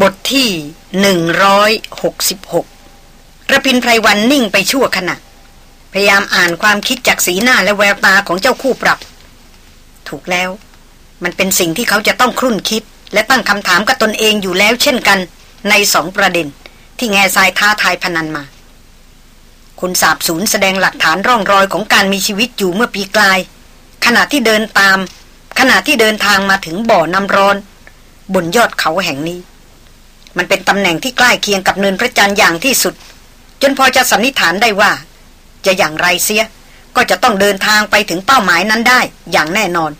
บทที่หนึ่งร้อยหกสิบหกระพินไพรวันนิ่งไปชั่วขณะ พยายามอ่านความคิดจากสีหน้าและแววตาของเจ้าคู่ปรับ ถูกแล้ว มันเป็นสิ่งที่เขาจะต้องครุ่นคิด และตั้งคำถามกับตนเองอยู่แล้วเช่นกัน ในสองประเด็น ที่แง่ทรายท้าทายพนันมา คุณสาบสูญแสดงหลักฐานร่องรอยของการมีชีวิตอยู่เมื่อปีกลาย ขณะที่เดินตาม ขณะที่เดินทางมาถึงบ่อน้ำร้อน บนยอดเขาแห่งนี้ มันเป็นตำแหน่งที่ใกล้เคียงกับเนินพระจันทร์อย่างที่สุด จนพอจะสันนิษฐานได้ว่า จะอย่างไรเสีย ก็จะต้องเดินทางไปถึงเป้าหมายนั้นได้อย่างแน่นอน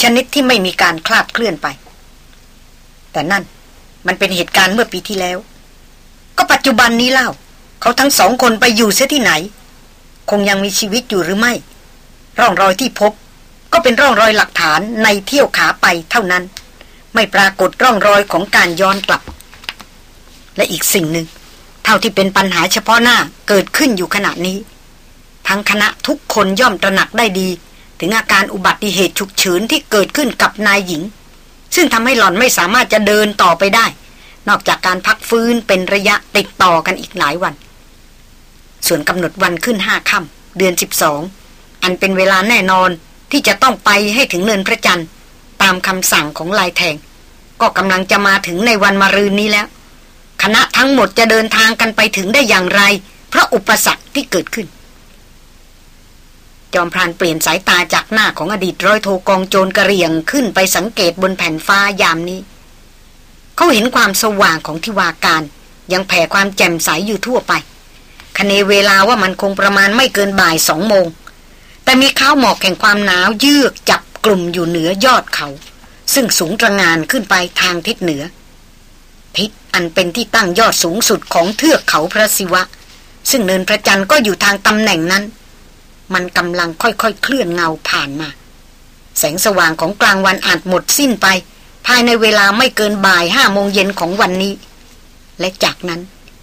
ชนิดที่ไม่มีการคลาดเคลื่อนไป แต่นั่นมันเป็นเหตุการณ์เมื่อปีที่แล้ว ก็ปัจจุบันนี้เล่า เขาทั้งสองคนไปอยู่เสียที่ไหน คงยังมีชีวิตอยู่หรือไม่ ร่องรอยที่พบ ก็เป็นร่องรอยหลักฐานในเที่ยวขาไปเท่านั้น ไม่ปรากฏร่องรอยของการย้อนกลับ และอีกสิ่งหนึ่ง เท่าที่เป็นปัญหาเฉพาะหน้าเกิดขึ้นอยู่ขณะนี้ ทั้งคณะทุกคนย่อมตระหนักได้ดี ถึงอาการอุบัติเหตุฉุกเฉินที่เกิดขึ้นกับนายหญิง ซึ่งทำให้หล่อนไม่สามารถจะเดินต่อไปได้ นอกจากการพักฟื้นเป็นระยะติดต่อกันอีกหลายวัน ส่วนกำหนดวันขึ้นห้าค่ำเดือนสิบสองอันเป็นเวลาแน่นอนที่จะต้องไปให้ถึงเนินพระจันทร์ ตามคำสั่งของลายแทง ก็กำลังจะมาถึงในวันมะรืนนี้แล้ว คณะทั้งหมดจะเดินทางกันไปถึงได้อย่างไร เพราะอุปสรรคที่เกิดขึ้น จอมพรานเปลี่ยนสายตาจากหน้าของอดีตร้อยโทกองโจรกระเรียงขึ้นไปสังเกตบนแผ่นฟ้ายามนี้ เขาเห็นความสว่างของทิวาการ ยังแผ่ความแจ่มใสยอยู่ทั่วไปคเนเวลาว่ามันคงประมาณไม่เกินบ่ายสองโมง แต่มีข้าวหมอกแห่งความหนาวเยือกจับกลุ่มอยู่เหนือยอดเขา ซึ่งสูงตระงานขึ้นไปทางทิศเหนือ ทิศ อันเป็นที่ตั้งยอดสูงสุดของเทือกเขาพระศิวะ ซึ่งเนินพระจันทร์ก็อยู่ทางตำแหน่งนั้น มันกำลังค่อยๆ เคลื่อนเงาผ่านมา แสงสว่างของกลางวันอาจหมดสิ้นไป ภายในเวลาไม่เกินบ่ายห้าโมงเย็นของวันนี้ และจากนั้น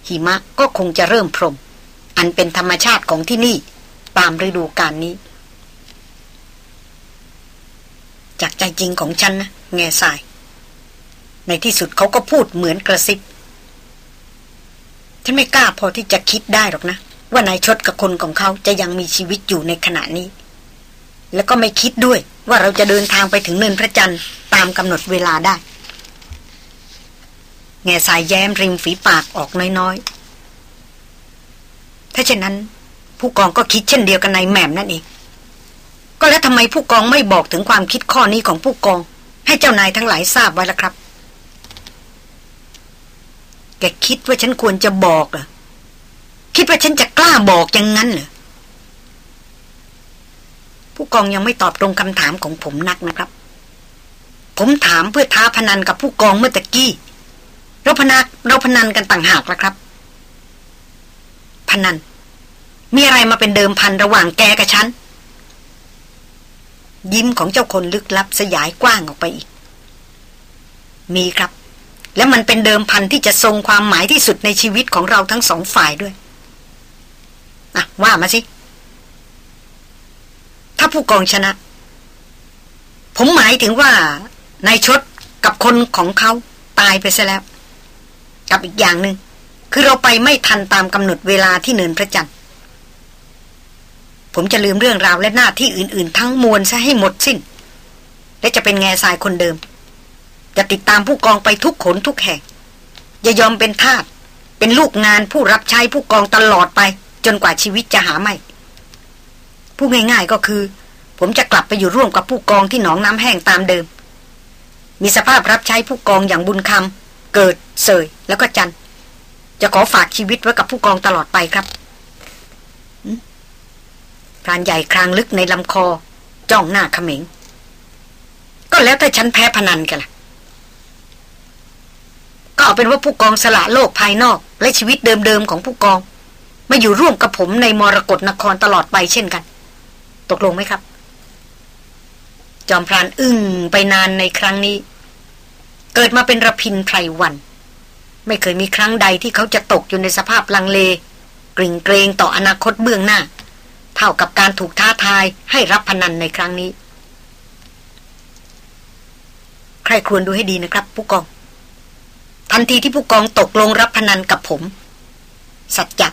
หิมะก็คงจะเริ่มพรม อันเป็นธรรมชาติของที่นี่ ตามฤดูกาลนี้ จากใจจริงของฉันนะแง่สาย ในที่สุดเขาก็พูดเหมือนกระซิบ ฉันไม่กล้าพอที่จะคิดได้หรอกนะ ว่านายชดกับคนของเขาจะยังมีชีวิตอยู่ในขณะนี้ แล้วก็ไม่คิดด้วยว่าเราจะเดินทางไปถึงเนินพระจันทร์ตามกำหนดเวลาได้ แง่สายแย้มริมฝีปากออกน้อยๆ ถ้าเช่นนั้น ผู้กองก็คิดเช่นเดียวกันในแหม่มนั่นเอง ก็แล้วทำไมผู้กองไม่บอกถึงความคิดข้อนี้ของผู้กอง ให้เจ้านายทั้งหลายทราบไว้ล่ะครับ แกคิดว่าฉันควรจะบอกเหรอคิดว่าฉันจะกล้าบอกอย่างนั้นเหรอผู้กองยังไม่ตอบตรงคำถามของผมนักนะครับ ผมถามเพื่อท้าพนันกับผู้กองเมื่อตะกี้ เราพนันเราพนันกันต่างหากละครับ พนัน มีอะไรมาเป็นเดิมพันระหว่างแกกับฉัน ยิ้มของเจ้าคนลึกลับสยายกว้างออกไปอีก มีครับ และมันเป็นเดิมพันที่จะทรงความหมายที่สุดในชีวิตของเราทั้งสองฝ่ายด้วยอะว่ามาสิ ถ้าผู้กองชนะ ผมหมายถึงว่านายชดกับคนของเขาตายไปซะแล้ว กับอีกอย่างหนึง่งคือเราไปไม่ทันตามกำหนดเวลาที่เนินพระจันทร์ผมจะลืมเรื่องราวและหน้าที่อื่น ๆ ทั้งมวลซะให้หมดสิ้น และจะเป็นแง่ทรายคนเดิม จะติดตามผู้กองไปทุกขนทุกแห่งอย่ายอมเป็นทาสเป็นลูกงานผู้รับใช้ผู้กองตลอดไป จนกว่าชีวิตจะหาไม่ผู้ง่ายๆก็คือ ผมจะกลับไปอยู่ร่วมกับผู้กองที่หนองน้ำแห้งตามเดิม มีสภาพรับใช้ผู้กองอย่างบุญคำเกิดเสยแล้วก็จันจะขอฝากชีวิตไว้กับผู้กองตลอดไปครับพรานใหญ่ครางลึกในลำคอ จ้องหน้าเขม็ง ก็แล้วแต่ฉันแพ้พนันกันล่ะ ก็เอาเป็นว่าผู้กองสละโลกภายนอก และชีวิตเดิมๆของผู้กอง มาอยู่ร่วมกับผมในมรกรนครตลอดไปเช่นกัน ตกลงไหมครับ จอมพรานอึ้งไปนานในครั้งนี้ เกิดมาเป็นระพินไพรวัน ไม่เคยมีครั้งใดที่เขาจะตกอยู่ในสภาพลังเล กริ่งเกรงต่ออนาคตเบื้องหน้า เท่ากับการถูกท้าทายให้รับพนันในครั้งนี้ ใครควรดูให้ดีนะครับ ผู้กอง ทันทีที่ผู้กองตกลงรับพนันกับผม สัจจะ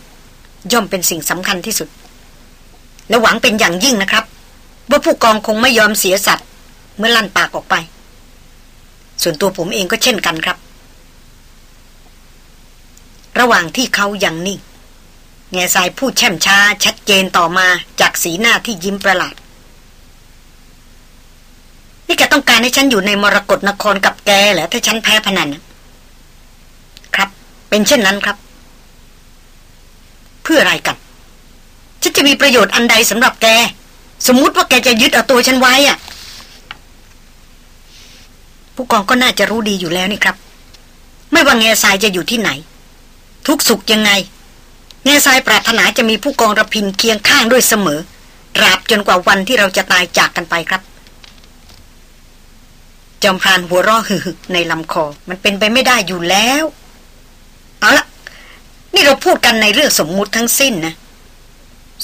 ย่อมเป็นสิ่งสำคัญที่สุด และหวังเป็นอย่างยิ่งนะครับ ว่าผู้กองคงไม่ยอมเสียสัตว์เมื่อลั่นปากออกไป ส่วนตัวผมเองก็เช่นกันครับ ระหว่างที่เขายังนิ่งแง่สายพูดแช่มช้า ชัดเจนต่อมาจากสีหน้าที่ยิ้มประหลาด นี่แกต้องการให้ฉันอยู่ในมรกรนครกับแกเหรอถ้าฉันแพ้พนันครับ เป็นเช่นนั้นครับ เพื่ออะไรกันฉันจะมีประโยชน์อันใดสำหรับแก สมมุติว่าแกจะยึดเอาตัวฉันไว้อะผู้กองก็น่าจะรู้ดีอยู่แล้วนี่ครับ ไม่ว่าแง่ทรายจะอยู่ที่ไหน ทุกสุขยังไง แง่ทรายปรารถนาจะมีผู้กองระพินเคียงข้างด้วยเสมอตราบจนกว่าวันที่เราจะตายจากกันไปครับ จอมพรานหัวราะหึ่ในลำคอ มันเป็นไปไม่ได้อยู่แล้ว เอาละนี่เราพูดกันในเรื่องสมมุติทั้งสิ้นนะ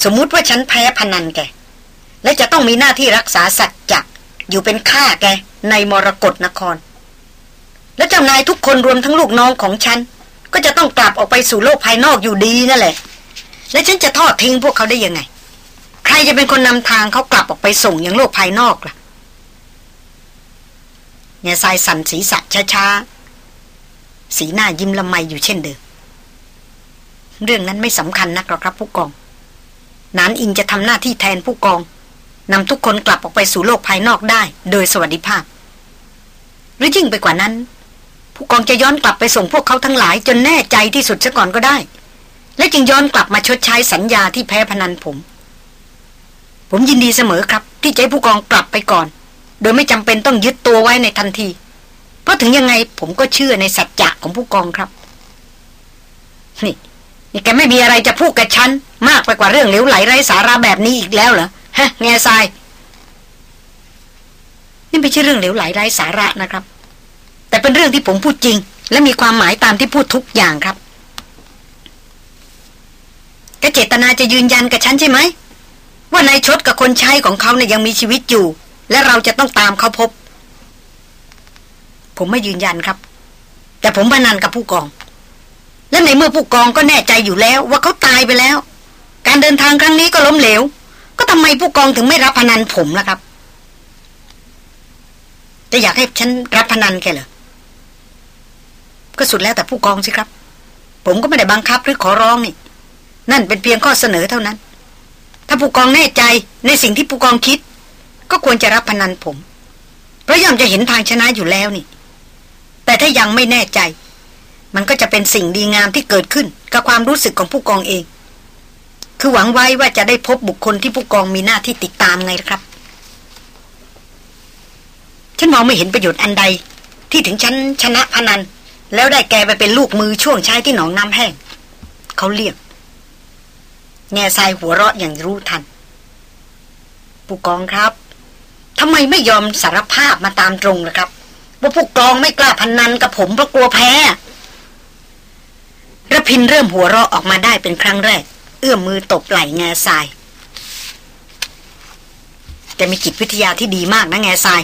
สมมุติว่าฉันแพ้พนันแก และจะต้องมีหน้าที่รักษาสัจจะอยู่เป็นข้าแก ในมรกรนคร และเจ้านายทุกคนรวมทั้งลูกน้องของฉัน ก็จะต้องกลับออกไปสู่โลกภายนอกอยู่ดีนั่นแหละ และฉันจะทอดทิ้งพวกเขาได้ยังไง ใครจะเป็นคนนำทางเขากลับออกไปส่งยังโลกภายนอกล่ะเนี่ยสายสันสีสัะช้าๆ สีหน้ายิ้มละไมอยู่เช่นเดิม เรื่องนั้นไม่สำคัญนักหรอกครับผู้กอง นานอิงจะทำหน้าที่แทนผู้กองนำทุกคนกลับออกไปสู่โลกภายนอกได้ โดยสวัสดิภาพ หรือยิ่งไปกว่านั้น ผู้กองจะย้อนกลับไปส่งพวกเขาทั้งหลาย จนแน่ใจที่สุดซะก่อนก็ได้ และจึงย้อนกลับมาชดใช้สัญญาที่แพ้พนันผม ผมยินดีเสมอครับ ที่จะให้ผู้กองกลับไปก่อน โดยไม่จำเป็นต้องยึดตัวไว้ในทันที เพราะถึงยังไงผมก็เชื่อในสัจจะของผู้กองครับ นี่ นี่แกไม่มีอะไรจะพูดกับฉัน มากไปกว่าเรื่องเหลวไหลไร้สาระแบบนี้อีกแล้วเหรอฮะแง่ทราย นี่ไม่ใช่เรื่องเหลวไหลไร้สาระนะครับ แต่เป็นเรื่องที่ผมพูดจริง และมีความหมายตามที่พูดทุกอย่างครับกเจตนาจะยืนยันกับฉันใช่ไหมว่านายชดกับคนใช้ของเขาเนี่ยยังมีชีวิตอยู่ และเราจะต้องตามเขาพบ ผมไม่ยืนยันครับ แต่ผมพนันกับผู้กอง และในเมื่อผู้กองก็แน่ใจอยู่แล้วว่าเขาตายไปแล้ว การเดินทางครั้งนี้ก็ล้มเหลว ก็ทำไมผู้กองถึงไม่รับพนันผมล่ะครับ จะอยากให้ฉันรับพนันแค่เหรอก็สุดแล้วแต่ผู้กองสิครับ ผมก็ไม่ได้บังคับหรือขอร้องนี่ นั่นเป็นเพียงข้อเสนอเท่านั้น ถ้าผู้กองแน่ใจในสิ่งที่ผู้กองคิด ก็ควรจะรับพนันผม เพราะย่อมจะเห็นทางชนะอยู่แล้วนี่ แต่ถ้ายังไม่แน่ใจ มันก็จะเป็นสิ่งดีงามที่เกิดขึ้น กับความรู้สึกของผู้กองเอง คือหวังไว้ว่าจะได้พบบุคคลที่ผู้กองมีหน้าที่ติดตามไงครับฉันมองไม่เห็นประโยชน์อันใด ที่ถึงฉันชนะพนัน แล้วได้แกไปเป็นลูกมือช่วงใช้ที่หนองน้ำแห้งเขาเรียกแง่ทรายหัวเราะอย่างรู้ทัน ผู้กองครับทำไมไม่ยอมสารภาพมาตามตรงล่ะครับ ว่าผู้กองไม่กล้าพันนันกับผมเพราะกลัวแพ้ระพินเริ่มหัวเราะออกมาได้เป็นครั้งแรก เอื้อมมือตบไหล่แง่ทรายแกมีจิตวิทยาที่ดีมากนะแง่ทราย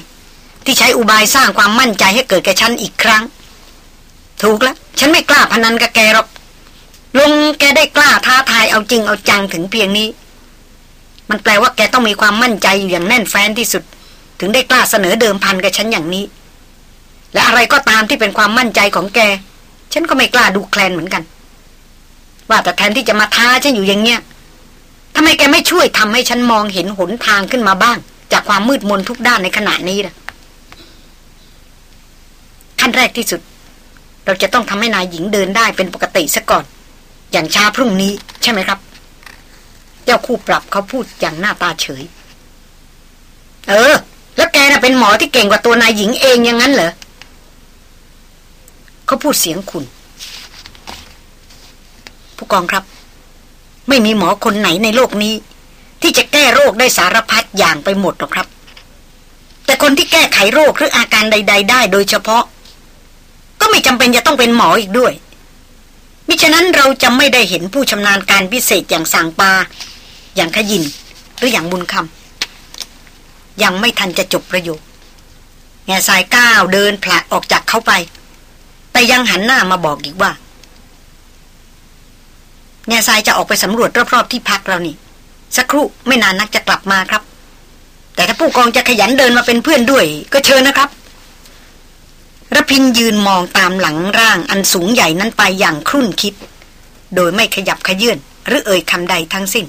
ที่ใช้อุบายสร้างความมั่นใจให้เกิดแก่ฉันอีกครั้ง ถูกแล้วฉันไม่กล้าพนันกับแกหรอกลงแกได้กล้าท้าทายเอาจริงเอาจังถึงเพียงนี้ มันแปลว่าแกต้องมีความมั่นใจอยู่อย่างแน่นแฟ้นที่สุด ถึงได้กล้าเสนอเดิมพันกับฉันอย่างนี้ และอะไรก็ตามที่เป็นความมั่นใจของแก ฉันก็ไม่กล้าดูแคลนเหมือนกัน ว่าแต่แทนที่จะมาท้าฉันอยู่อย่างเงี้ยทำไมแกไม่ช่วยทำให้ฉันมองเห็นหนทางขึ้นมาบ้าง จากความมืดมนทุกด้านในขณะนี้ล่ะขั้นแรกที่สุด เราจะต้องทำให้นายหญิงเดินได้เป็นปกติซะก่อน อย่างช้าพรุ่งนี้ใช่ไหมครับ เจ้าคู่ปรับเขาพูดอย่างหน้าตาเฉย เออ แล้วแกน่ะเป็นหมอที่เก่งกว่าตัวนายหญิงเองอย่างนั้นเหรอ เขาพูดเสียงคุณผู้กองครับ ไม่มีหมอคนไหนในโลกนี้ ที่จะแก้โรคได้สารพัดอย่างไปหมดหรอกครับ แต่คนที่แก้ไขโรคหรืออาการใด ๆ ได้โดยเฉพาะ ก็ไม่จำเป็นจะต้องเป็นหมออีกด้วยมิฉะนั้นเราจะไม่ได้เห็นผู้ชำนาญการพิเศษอย่างสางปา อย่างขยิน หรืออย่างบุญคำยังไม่ทันจะจบประโยคแง่สายก้าวเดินผละออกจากเขาไป แต่ยังหันหน้ามาบอกอีกว่าแง่ทรายจะออกไปสำรวจรอบๆที่พักเรานี่ สักครู่ไม่นานนักจะกลับมาครับ แต่ถ้าผู้กองจะขยันเดินมาเป็นเพื่อนด้วย ก็เชิญนะครับระพินยืนมองตามหลังร่างอันสูงใหญ่นั้นไปอย่างครุ่นคิด โดยไม่ขยับขยื่นหรือเอ่ยคำใดทั้งสิ้น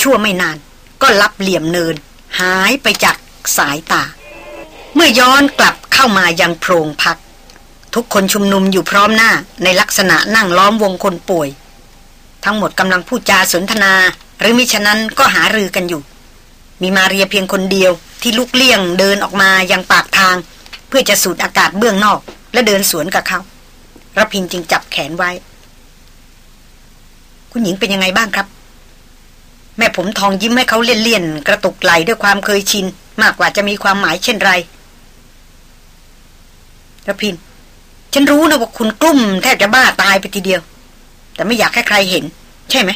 ชั่วไม่นานก็รับเหลี่ยมเนิน หายไปจากสายตา เมื่อย้อนกลับเข้ามายังโพรงพัก ทุกคนชุมนุมอยู่พร้อมหน้าในลักษณะนั่งล้อมวงคนป่วย ทั้งหมดกำลังพูดจาสนทนา หรือมิฉะนั้นก็หารือกันอยู่ มีมาเรียเพียงคนเดียวที่ลุกเลี่ยงเดินออกมายังปากทาง เพื่อจะสูดอากาศเบื้องนอก และเดินสวนกับเขารพินจึงจับแขนไว้ คุณหญิงเป็นยังไงบ้างครับ แม่ผมทองยิ้มให้เขาเลี่ยนๆกระตุกไหลด้วยความเคยชิน มากกว่าจะมีความหมายเช่นไรระพิน ฉันรู้นะว่าคุณกลุ้มแทบจะบ้าตายไปทีเดียว แต่ไม่อยากให้ใครเห็น ใช่ไหม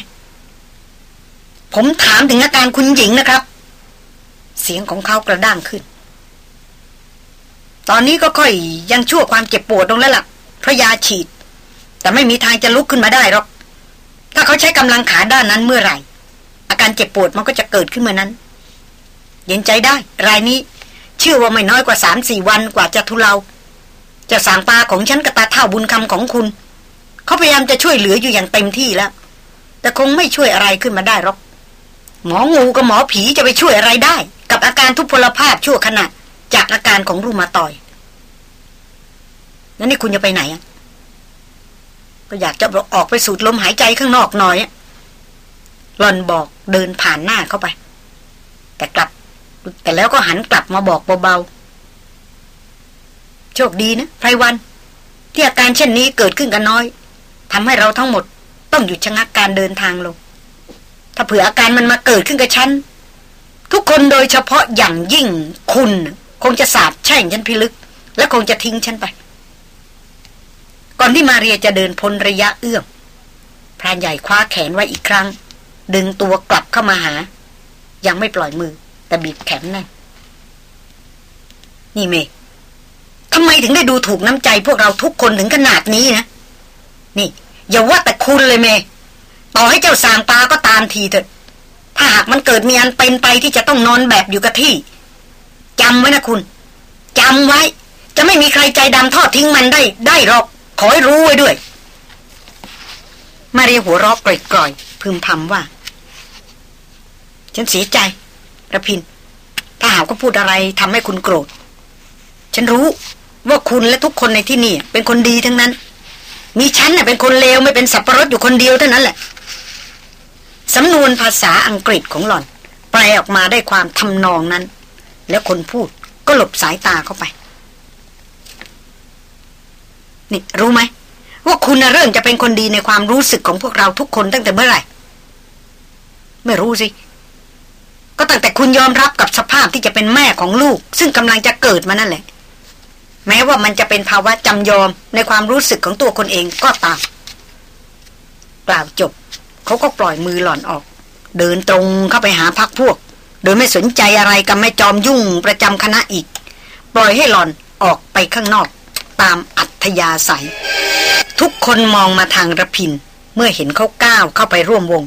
ผมถามถึงอาการคุณหญิงนะครับ เสียงของเขากระด้างขึ้น ตอนนี้ก็ค่อยยังชั่วความเจ็บปวดตรงแล้วล่ะเพราะยาฉีด แต่ไม่มีทางจะลุกขึ้นมาได้หรอก ถ้าเขาใช้กำลังขาด้านนั้นเมื่อไหร่ อาการเจ็บปวดมันก็จะเกิดขึ้นเมื่อนั้น เย็นใจได้ รายนี้เชื่อว่าไม่น้อยกว่าสามสี่วันกว่าจะทุเลา จะสางปลาของฉันกับตาเท่าบุญคำของคุณ เขาพยายามจะช่วยเหลืออยู่อย่างเต็มที่แล้ว แต่คงไม่ช่วยอะไรขึ้นมาได้หรอก หมองูกับหมอผีจะไปช่วยอะไรได้ กับอาการทุพพลภาพชั่วขณะจากอาการของรูมาตอยนั่นนี่คุณจะไปไหนอะก็อยากจะออกไปสูดลมหายใจข้างนอกหน่อยหลอนบอกเดินผ่านหน้าเข้าไป แต่กลับ แต่แล้วก็หันกลับมาบอกเบาๆ โชคดีนะไพรวัน ที่อาการเช่นนี้เกิดขึ้นกันน้อยทำให้เราทั้งหมด ต้องหยุดชะงักการเดินทางลง ถ้าเผื่ออาการมันมาเกิดขึ้นกับฉัน ทุกคนโดยเฉพาะอย่างยิ่งคุณ คงจะสาบแช่งฉันพิลึก และคงจะทิ้งฉันไป ก่อนที่มาเรียจะเดินพ้นระยะเอื้อมพรานใหญ่คว้าแขนไว้อีกครั้ง ดึงตัวกลับเข้ามาหา ยังไม่ปล่อยมือ แต่บีบแขนแน่นนี่เม ทำไมถึงได้ดูถูกน้ำใจพวกเราทุกคนถึงขนาดนี้นะ นี่ อย่าว่าแต่คุณเลยเม ต่อให้เจ้าสางปลาก็ตามทีเถอะ ถ้าหากมันเกิดมีอันเป็นไปที่จะต้องนอนแบบอยู่กับที่จำไว้นะคุณจำไว้ จะไม่มีใครใจดำทอดทิ้งมันได้ ได้หรอก ขอให้รู้ไว้ด้วย มาเรียหัวรอกกร่อยๆ พึมพำว่า ฉันเสียใจระพิน ถ้าหากก็พูดอะไรทำให้คุณโกรธ ฉันรู้ ว่าคุณและทุกคนในที่นี่ เป็นคนดีทั้งนั้น มีฉันน่ยเป็นคนเลวไม่เป็นสับปะรดอยู่คนเดียวเท่านั้นแหละสำนวนภาษาอังกฤษของหล่อน แปลออกมาได้ความทำนองนั้น แล้วคนพูดก็หลบสายตาเข้าไป นี่รู้ไหมว่าคุณเริ่มจะเป็นคนดีในความรู้สึกของพวกเราทุกคนตั้งแต่เมื่อไหร่ ไม่รู้สิ ก็ตั้งแต่คุณยอมรับกับสภาพที่จะเป็นแม่ของลูก ซึ่งกำลังจะเกิดมานั่นแหละ แม้ว่ามันจะเป็นภาวะจำยอมในความรู้สึกของตัวคนเองก็ตาม กล่าวจบ เขาก็ปล่อยมือหล่อนออก เดินตรงเข้าไปหาพักพวก โดยไม่สนใจอะไรกับแม่จอมยุ่งประจำคณะอีก ปล่อยให้หล่อนออกไปข้างนอก ตามอัธยาศัย ทุกคนมองมาทางระพิน เมื่อเห็นเขาก้าวเข้าไปร่วมวง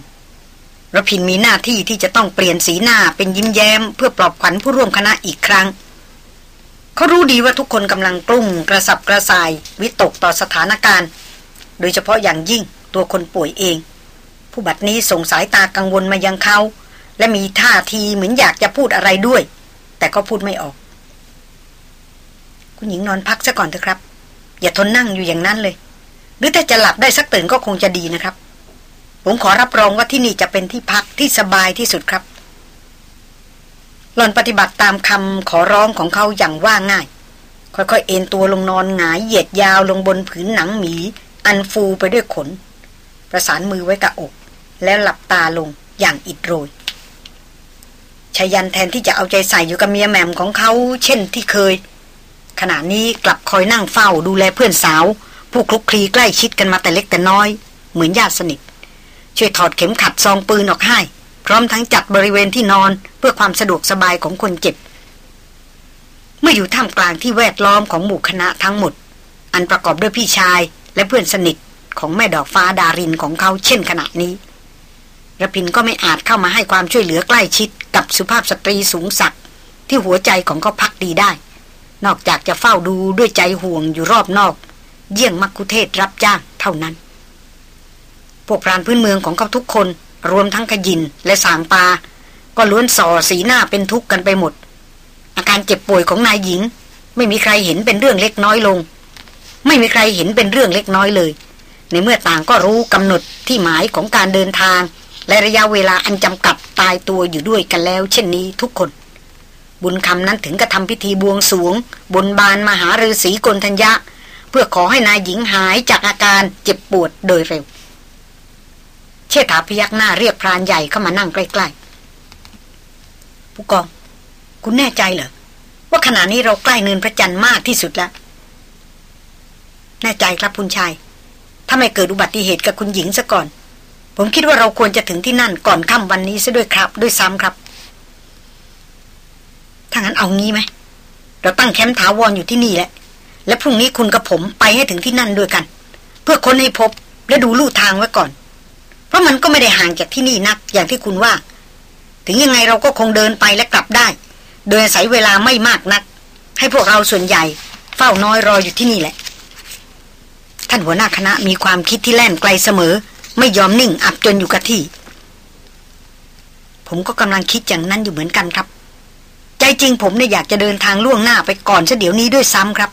ระพินมีหน้าที่ที่จะต้องเปลี่ยนสีหน้าเป็นยิ้มแย้ม เพื่อปลอบขวัญผู้ร่วมคณะอีกครั้ง เขารู้ดีว่าทุกคนกำลังกลุ้มกระสับกระส่าย วิตกต่อสถานการณ์ โดยเฉพาะอย่างยิ่งตัวคนป่วยเอง ผู้บัดนี้ส่งสายตากังวลมายังเขา และมีท่าทีเหมือนอยากจะพูดอะไรด้วย แต่ก็พูดไม่ออก คุณหญิงนอนพักซะก่อนเถอะครับ อย่าทนนั่งอยู่อย่างนั้นเลย หรือถ้าจะหลับได้สักตื่นก็คงจะดีนะครับ ผมขอรับรองว่าที่นี่จะเป็นที่พักที่สบายที่สุดครับ หล่อนปฏิบัติตามคำขอร้องของเขาอย่างว่าง่าย ค่อยๆเอนตัวลงนอนหงายเหยียดยาวลงบนผืนหนังหมี อันฟูไปด้วยขน ประสานมือไว้กับอก แล้วหลับตาลงอย่างอิดโรยชายันแทนที่จะเอาใจใส่อยู่กับเมียแหม่มของเขา เช่นที่เคย ขณะนี้กลับคอยนั่งเฝ้าดูแลเพื่อนสาว ผู้คลุกคลีใกล้ชิดกันมาแต่เล็กแต่น้อย เหมือนญาติสนิทช่วยถอดเข็มขัดซองปืนออกให้ พร้อมทั้งจัดบริเวณที่นอนเพื่อความสะดวกสบายของคนเจ็บ เมื่ออยู่ท่ามกลางที่แวดล้อมของหมู่คณะทั้งหมด อันประกอบด้วยพี่ชายและเพื่อนสนิทของแม่ดอกฟ้าดารินของเขาเช่นขณะนี้ระพินก็ไม่อาจเข้ามาให้ความช่วยเหลือใกล้ชิดกับสุภาพสตรีสูงสักที่หัวใจของเขาพักดีได้ นอกจากจะเฝ้าดูด้วยใจห่วงอยู่รอบนอก เยี่ยงมักคุเทศรับจ้างเท่านั้น พวกพรานพื้นเมืองของเขาทุกคน รวมทั้งขยินและสางปา ก็ล้วนส่อสีหน้าเป็นทุกข์กันไปหมด อาการเจ็บป่วยของนายหญิง ไม่มีใครเห็นเป็นเรื่องเล็กน้อยลง ไม่มีใครเห็นเป็นเรื่องเล็กน้อยเลย ในเมื่อต่างก็รู้กำหนดที่หมายของการเดินทาง และระยะเวลาอันจำกัดตายตัวอยู่ด้วยกันแล้ว เช่นนี้ทุกคน บุญคำนั้นถึงกระทำพิธีบวงสวง บนบานมหาฤาษีกนทัญญะ เพื่อขอให้นายหญิงหายจากอาการเจ็บปวดโดยเร็ว เชษฐาพยักหน้าเรียกพรานใหญ่เข้ามานั่งใกล้ๆ ผู้กอง คุณแน่ใจเหรอ ว่าขณะนี้เราใกล้เนินพระจันทร์มากที่สุดแล้ว แน่ใจครับคุณชาย ถ้าไม่เกิดอุบัติเหตุกับคุณหญิงซะก่อน ผมคิดว่าเราควรจะถึงที่นั่นก่อนค่ำวันนี้ซะด้วยครับ ด้วยซ้ำครับ ถ้างั้นเอางี้ไหม เราตั้งแคมป์ถาวรออยู่ที่นี่แหละ และพรุ่งนี้คุณกับผมไปให้ถึงที่นั่นด้วยกัน เพื่อค้นให้พบและดูลู่ทางไว้ก่อน เพราะมันก็ไม่ได้ห่างจากที่นี่นัก อย่างที่คุณว่า ถึงยังไงเราก็คงเดินไปและกลับได้ โดยอาศัยเวลาไม่มากนัก ให้พวกเราส่วนใหญ่ เฝ้าน้อยรออยู่ที่นี่แหละ ท่านหัวหน้าคณะมีความคิดที่แล่นไกลเสมอ ไม่ยอมนิ่งอับจนอยู่กับที่ ผมก็กำลังคิดอย่างนั้นอยู่เหมือนกันครับ ใจจริงผมเนี่ยอยากจะเดินทางล่วงหน้าไปก่อนซะเดี๋ยวนี้ด้วยซ้ำครับ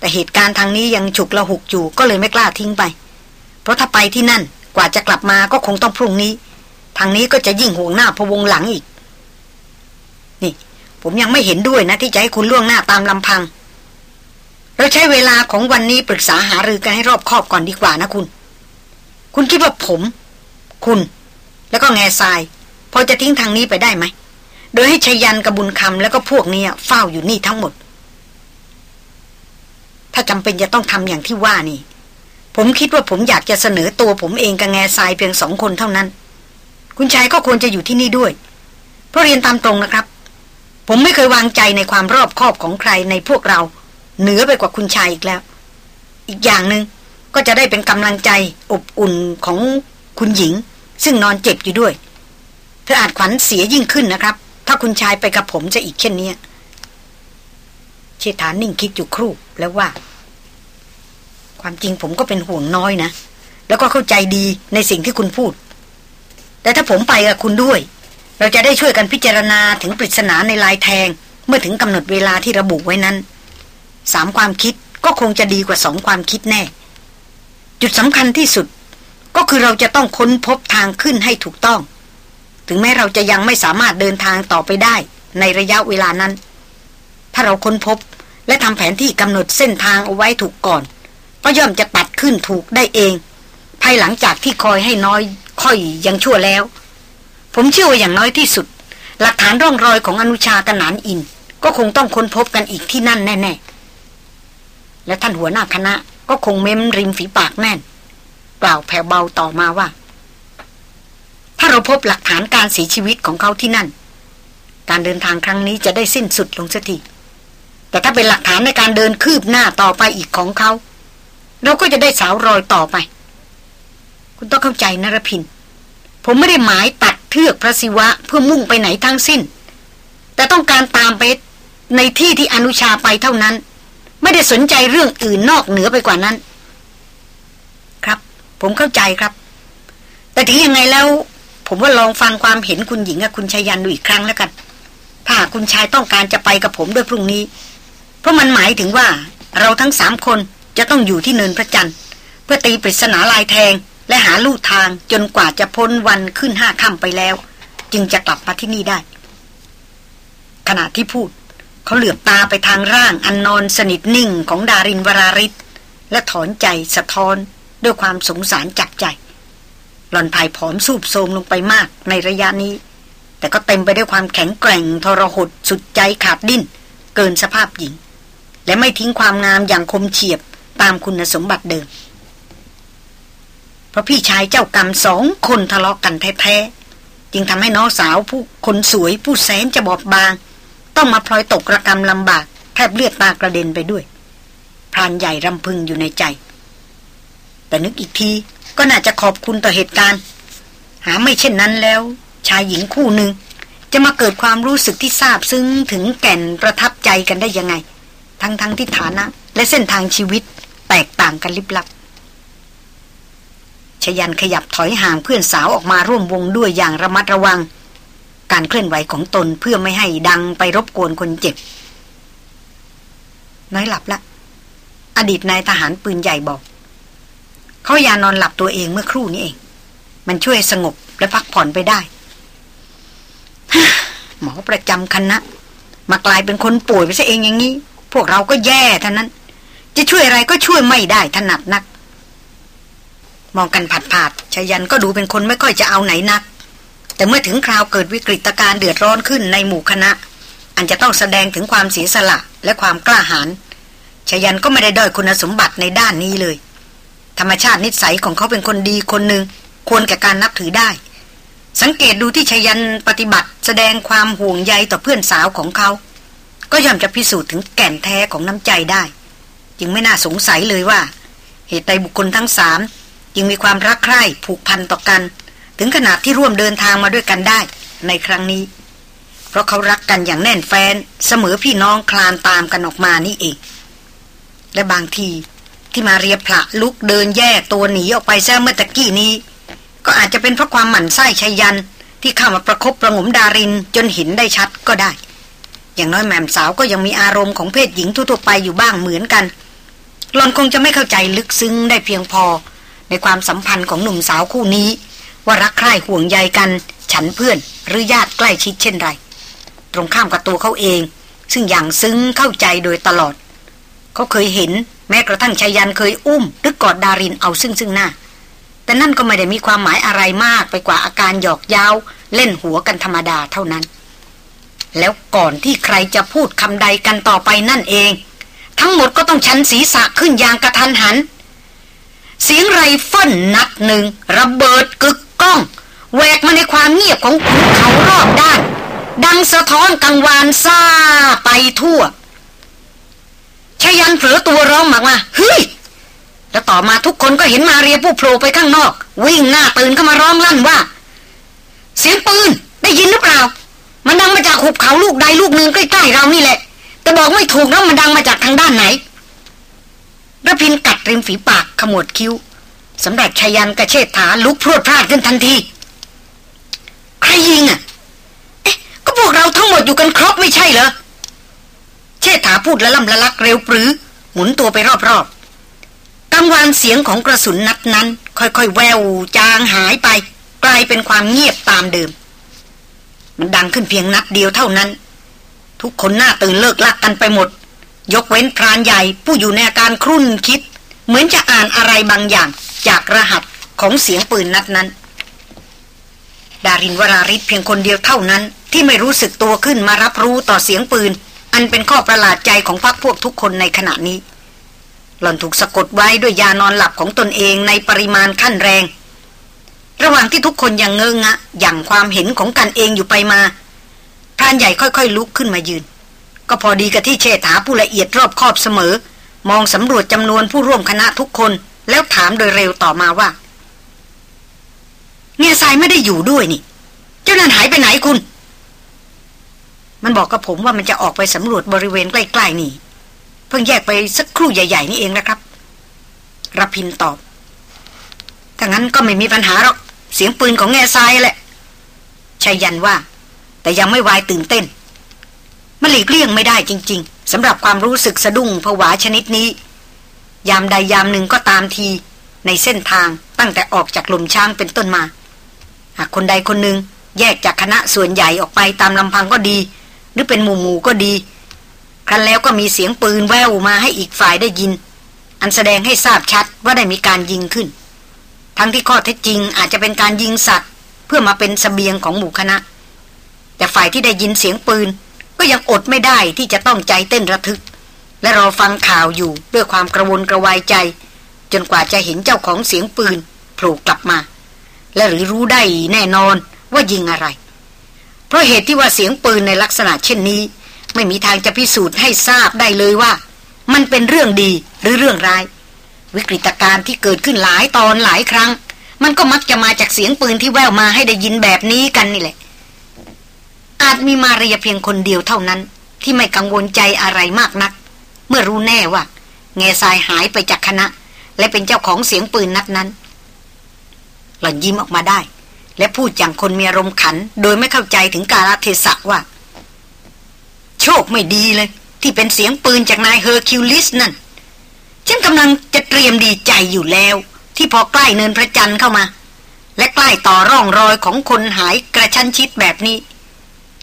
แต่เหตุการณ์ทางนี้ยังฉุกละหุกอยู่ก็เลยไม่กล้าทิ้งไป เพราะถ้าไปที่นั่น ว่าจะกลับมาก็คงต้องพรุ่งนี้ ทางนี้ก็จะยิ่งห่วงหน้าพวงหลังอีก นี่ ผมยังไม่เห็นด้วยนะ ที่จะให้คุณล่วงหน้าตามลำพัง เราใช้เวลาของวันนี้ปรึกษาหารือกันให้รอบคอบก่อนดีกว่านะคุณ คุณคิดว่าผม คุณ แล้วก็แง่ทราย พอจะทิ้งทางนี้ไปได้ไหม โดยให้ชยันกระบุญคำแล้วก็พวกนี้เฝ้าอยู่นี่ทั้งหมด ถ้าจำเป็นจะต้องทำอย่างที่ว่านี่ ผมคิดว่าผมอยากจะเสนอตัวผมเองกับแง่ทรายเพียงสองคนเท่านั้น คุณชายก็ควรจะอยู่ที่นี่ด้วย เพราะเรียนตามตรงนะครับ ผมไม่เคยวางใจในความรอบคอบของใครในพวกเรา เหนือไปกว่าคุณชายอีกแล้ว อีกอย่างหนึง่งก็จะได้เป็นกำลังใจอบอุ่นของคุณหญิง ซึ่งนอนเจ็บอยู่ด้วย เธออาจขวัญเสียยิ่งขึ้นนะครับ ถ้าคุณชายไปกับผมจะอีกเช่นนี้เชษฐานิ่งคิดอยู่ครู่แล้วว่า ความจริงผมก็เป็นห่วงน้อยนะ แล้วก็เข้าใจดีในสิ่งที่คุณพูด แต่ถ้าผมไปกับคุณด้วย เราจะได้ช่วยกันพิจารณาถึงปริศนาในลายแทง เมื่อถึงกำหนดเวลาที่ระบุไว้นั้นสามความคิดก็คงจะดีกว่าสองความคิดแน่ จุดสำคัญที่สุด ก็คือเราจะต้องค้นพบทางขึ้นให้ถูกต้อง ถึงแม้เราจะยังไม่สามารถเดินทางต่อไปได้ ในระยะเวลานั้น ถ้าเราค้นพบและทำแผนที่กำหนดเส้นทางเอาไว้ถูกก่อน ก็ย่อมจะตัดขึ้นถูกได้เอง ภายหลังจากที่คอยให้น้อยค่อยยังชั่วแล้ว ผมเชื่อว่าอย่างน้อยที่สุด หลักฐานร่องรอยของอนุชากนานอิน ก็คงต้องค้นพบกันอีกที่นั่นแน่ ๆ และท่านหัวหน้าคณะ ก็คงเม้มริมฝีปากแน่น กล่าวแผ่วเบาต่อมาว่า ถ้าเราพบหลักฐานการเสียชีวิตของเขาที่นั่น การเดินทางครั้งนี้จะได้สิ้นสุดลงสักทีแต่ถ้าเป็นหลักฐานในการเดินคืบหน้าต่อไปอีกของเขา เราก็จะได้สาวรอยต่อไป คุณต้องเข้าใจนรพิน ผมไม่ได้หมายตัดเทือกพระศิวะเพื่อมุ่งไปไหนทั้งสิ้น แต่ต้องการตามไปในที่ที่อนุชาไปเท่านั้น ไม่ได้สนใจเรื่องอื่นนอกเหนือไปกว่านั้น ครับ ผมเข้าใจครับ แต่ถึงยังไงแล้ว ผมว่าลองฟังความเห็นคุณหญิงกับคุณชายันดูอีกครั้งแล้วกันถ้าคุณชายต้องการจะไปกับผมด้วยพรุ่งนี้ เพราะมันหมายถึงว่า เราทั้งสามคน จะต้องอยู่ที่เนินพระจันทร์ เพื่อตีปริศนาลายแทง และหาลู่ทางจนกว่าจะพ้นวันขึ้นห้าค่ำไปแล้ว จึงจะกลับมาที่นี่ได้ ขณะที่พูด เขาเหลือบตาไปทางร่างอันนอนสนิทนิ่งของดารินวราริศและถอนใจสะท้อนด้วยความสงสารจับใจ หล่อนภายผอมสูบโทมลงไปมากในระยะนี้ แต่ก็เต็มไปด้วยความแข็งแกร่งทรหดสุดใจขาดดิ้น เกินสภาพหญิง และไม่ทิ้งความงามอย่างคมเฉียบ ตามคุณสมบัติเดิม เพราะพี่ชายเจ้ากรรมสองคนทะเลาะกกันแท้ๆ จึงทำให้น้องสาวผู้คนสวยผู้แสนจะบอบบาง ต้องมาพลอยตกระกรรมลำบาก แทบเลือดตากระเด็นไปด้วย พรานใหญ่รำพึงอยู่ในใจ แต่นึกอีกทีก็น่าจะขอบคุณต่อเหตุการณ์ หาไม่เช่นนั้นแล้ว ชายหญิงคู่หนึ่งจะมาเกิดความรู้สึกที่ทราบซึ้งถึงแก่นประทับใจกันได้ยังไง ทั้งๆทที่ฐานะ และเส้นทางชีวิต แตกต่างกันลิบลับชยันขยับถอยห่างเพื่อนสาวออกมาร่วมวงด้วยอย่างระมัดระวัง การเคลื่อนไหวของตนเพื่อไม่ให้ดังไปรบกวนคนเจ็บ น้อยหลับละ อดีตนายทหารปืนใหญ่บอก เขายานอนหลับตัวเองเมื่อครู่นี้เอง มันช่วยสงบและพักผ่อนไปได้ หมอประจำคณะมากลายเป็นคนป่วยไปซะเองอย่างนี้ พวกเราก็แย่เท่านั้น จะช่วยอะไรก็ช่วยไม่ได้ถนัดนัก มองกันผัดผาดชายันก็ดูเป็นคนไม่ค่อยจะเอาไหนนัก แต่เมื่อถึงคราวเกิดวิกฤตการเดือดร้อนขึ้นในหมู่คณะ อันจะต้องแสดงถึงความเสียสละและความกล้าหาญชายันก็ไม่ได้ด้อยคุณสมบัติในด้านนี้เลย ธรรมชาตินิสัยของเขาเป็นคนดีคนหนึ่งควรแก่การนับถือได้ สังเกตดูที่ชยันปฏิบัติ แสดงความห่วงใยต่อเพื่อนสาวของเขา ก็ย่อมจะพิสูจน์ถึงแก่นแท้ของน้ำใจได้ จึงไม่น่าสงสัยเลยว่า เหตุใดบุคคลทั้งสามยังมีความรักใคร่ผูกพันต่อกัน ถึงขนาดที่ร่วมเดินทางมาด้วยกันได้ ในครั้งนี้ เพราะเขารักกันอย่างแน่นแฟนเสมอพี่น้องคลานตามกันออกมานี่เอง และบางทีที่มาเรียพละลุกเดินแยกตัวหนีออกไปแซเมื่อตะกี้นี้ ก็อาจจะเป็นเพราะความหมั่นไส้ชัยยันที่เข้ามาประครบประงมดารินจนเห็นได้ชัดก็ได้ อย่างน้อยแม่มสาวก็ยังมีอารมณ์ของเพศหญิงทั่วไปอยู่บ้างเหมือนกัน หลอนคงจะไม่เข้าใจลึกซึ้งได้เพียงพอ ในความสัมพันธ์ของหนุ่มสาวคู่นี้ ว่ารักใคร่ห่วงใยกัน ฉันเพื่อน หรือญาติใกล้ชิดเช่นไร ตรงข้ามกับตัวเขาเอง ซึ่งอย่างซึ้งเข้าใจโดยตลอด เขาเคยเห็นแม้กระทั่งชายันเคยอุ้ม หรือกอดดารินเอาซึ่งซึ่งหน้า แต่นั่นก็ไม่ได้มีความหมายอะไรมากไปกว่าอาการหยอกยาวเล่นหัวกันธรรมดาเท่านั้น แล้วก่อนที่ใครจะพูดคำใดกันต่อไปนั่นเอง ทั้งหมดก็ต้องชันศีรษะขึ้นอย่างกระทันหัน เสียงไรเฟิลนัดหนึ่ง ระเบิดกึกก้องแหวกมาในความเงียบของภูเขารอบด้าน ดังสะท้อนกังวานซาไปทั่วชยันเผลอตัวร้องมากว่าเฮ้ยแล้วต่อมาทุกคนก็เห็นมาเรียผู้โผล่ไปข้างนอก วิ่งหน้าตื่นเข้ามาร้องลั่นว่า เสียงปืนได้ยินหรือเปล่า มันดังมาจากหุบเขาลูกใดลูกหนึ่งใกล้ๆเรานี่แหละ แต่บอกไม่ถูกนะมันดังมาจากทางด้านไหนระพินกัดริมฝีปากขมวดคิ้วสำหรับชายันกระเชษฐาลุกพรวดพลาดขึ้นทันทีใครยิงอะ เอ๊ะ ก็พวกเราทั้งหมดอยู่กันครบไม่ใช่เหรอ เชษฐาพูดละล่ำละลักเร็วปรือ หมุนตัวไปรอบๆกังวานเสียงของกระสุนนัดนั้น ค่อยๆแววจางหายไป กลายเป็นความเงียบตามเดิม มันดังขึ้นเพียงนัดเดียวเท่านั้น ทุกคนหน้าตื่นเลิกลักกันไปหมด ยกเว้นพรานใหญ่ผู้อยู่ในอาการครุ่นคิด เหมือนจะอ่านอะไรบางอย่างจากรหัสของเสียงปืนนัดนั้น ดารินวราริศเพียงคนเดียวเท่านั้น ที่ไม่รู้สึกตัวขึ้นมารับรู้ต่อเสียงปืน อันเป็นข้อประหลาดใจของพรรคพวกทุกคนในขณะนี้ หล่อนถูกสะกดไว้ด้วยยานอนหลับของตนเองในปริมาณขั้นแรง ระหว่างที่ทุกคนยังเงงงะอย่างความเห็นของกันเองอยู่ไปมา พรานใหญ่ค่อยๆลุกขึ้นมายืน ก็พอดีกับที่เชษฐาผู้ละเอียดรอบคอบเสมอ มองสำรวจจำนวนผู้ร่วมคณะทุกคน แล้วถามโดยเร็วต่อมาว่าเงียสายไม่ได้อยู่ด้วยนี่ เจ้านั่นหายไปไหนคุณ มันบอกกับผมว่ามันจะออกไปสำรวจบริเวณใกล้ๆนี่ เพิ่งแยกไปสักครู่ใหญ่ ๆ นี่เองนะครับรพินตอบ ถ้างั้นก็ไม่มีปัญหาหรอก เสียงปืนของแง่ทรายแหละชัยยันว่า แต่ยังไม่วายตื่นเต้น มันหลีกเลี่ยงไม่ได้จริง ๆสำหรับความรู้สึกสะดุ้งผวาชนิดนี้ ยามใดยามหนึ่งก็ตามที ในเส้นทางตั้งแต่ออกจากหลุมช้างเป็นต้นมา หากคนใดคนหนึ่งแยกจากคณะส่วนใหญ่ออกไปตามลำพังก็ดี หรือเป็นหมู่หมู่ก็ดี ครั้นแล้วก็มีเสียงปืนแววมาให้อีกฝ่ายได้ยิน อันแสดงให้ทราบชัดว่าได้มีการยิงขึ้น ทั้งที่ข้อเท็จจริงอาจจะเป็นการยิงสัตว์ เพื่อมาเป็นสเสบียงของหมู่คณะ แต่ฝ่ายที่ได้ยินเสียงปืน ก็ยังอดไม่ได้ที่จะต้องใจเต้นระทึก และรอฟังข่าวอยู่ด้วยความกระวนกระวายใจ จนกว่าจะเห็นเจ้าของเสียงปืนโผล่กลับมา และหรือรู้ได้แน่นอนว่ายิงอะไร เพราะเหตุที่ว่าเสียงปืนในลักษณะเช่นนี้ ไม่มีทางจะพิสูจน์ให้ทราบได้เลยว่า มันเป็นเรื่องดีหรือเรื่องร้าย วิกฤตการณ์ที่เกิดขึ้นหลายตอนหลายครั้ง มันก็มักจะมาจากเสียงปืนที่แววมาให้ได้ยินแบบนี้กันนี่แหละ อาจมีมาเรียเพียงคนเดียวเท่านั้น ที่ไม่กังวลใจอะไรมากนัก เมื่อรู้แน่ว่าแง่ทรายหายไปจากคณะ และเป็นเจ้าของเสียงปืนนัดนั้น หล่อนยิ้มออกมาได้ และพูดอย่างคนมีอารมณ์ขัน โดยไม่เข้าใจถึงกาลเทศะว่า โชคไม่ดีเลย ที่เป็นเสียงปืนจากนายเฮอร์คิวลิสนั่นฉันกำลังจะเตรียมดีใจอยู่แล้ว ที่พอใกล้เนินพระจันทร์เข้ามา และใกล้ต่อร่องรอยของคนหายกระชั้นชิดแบบนี้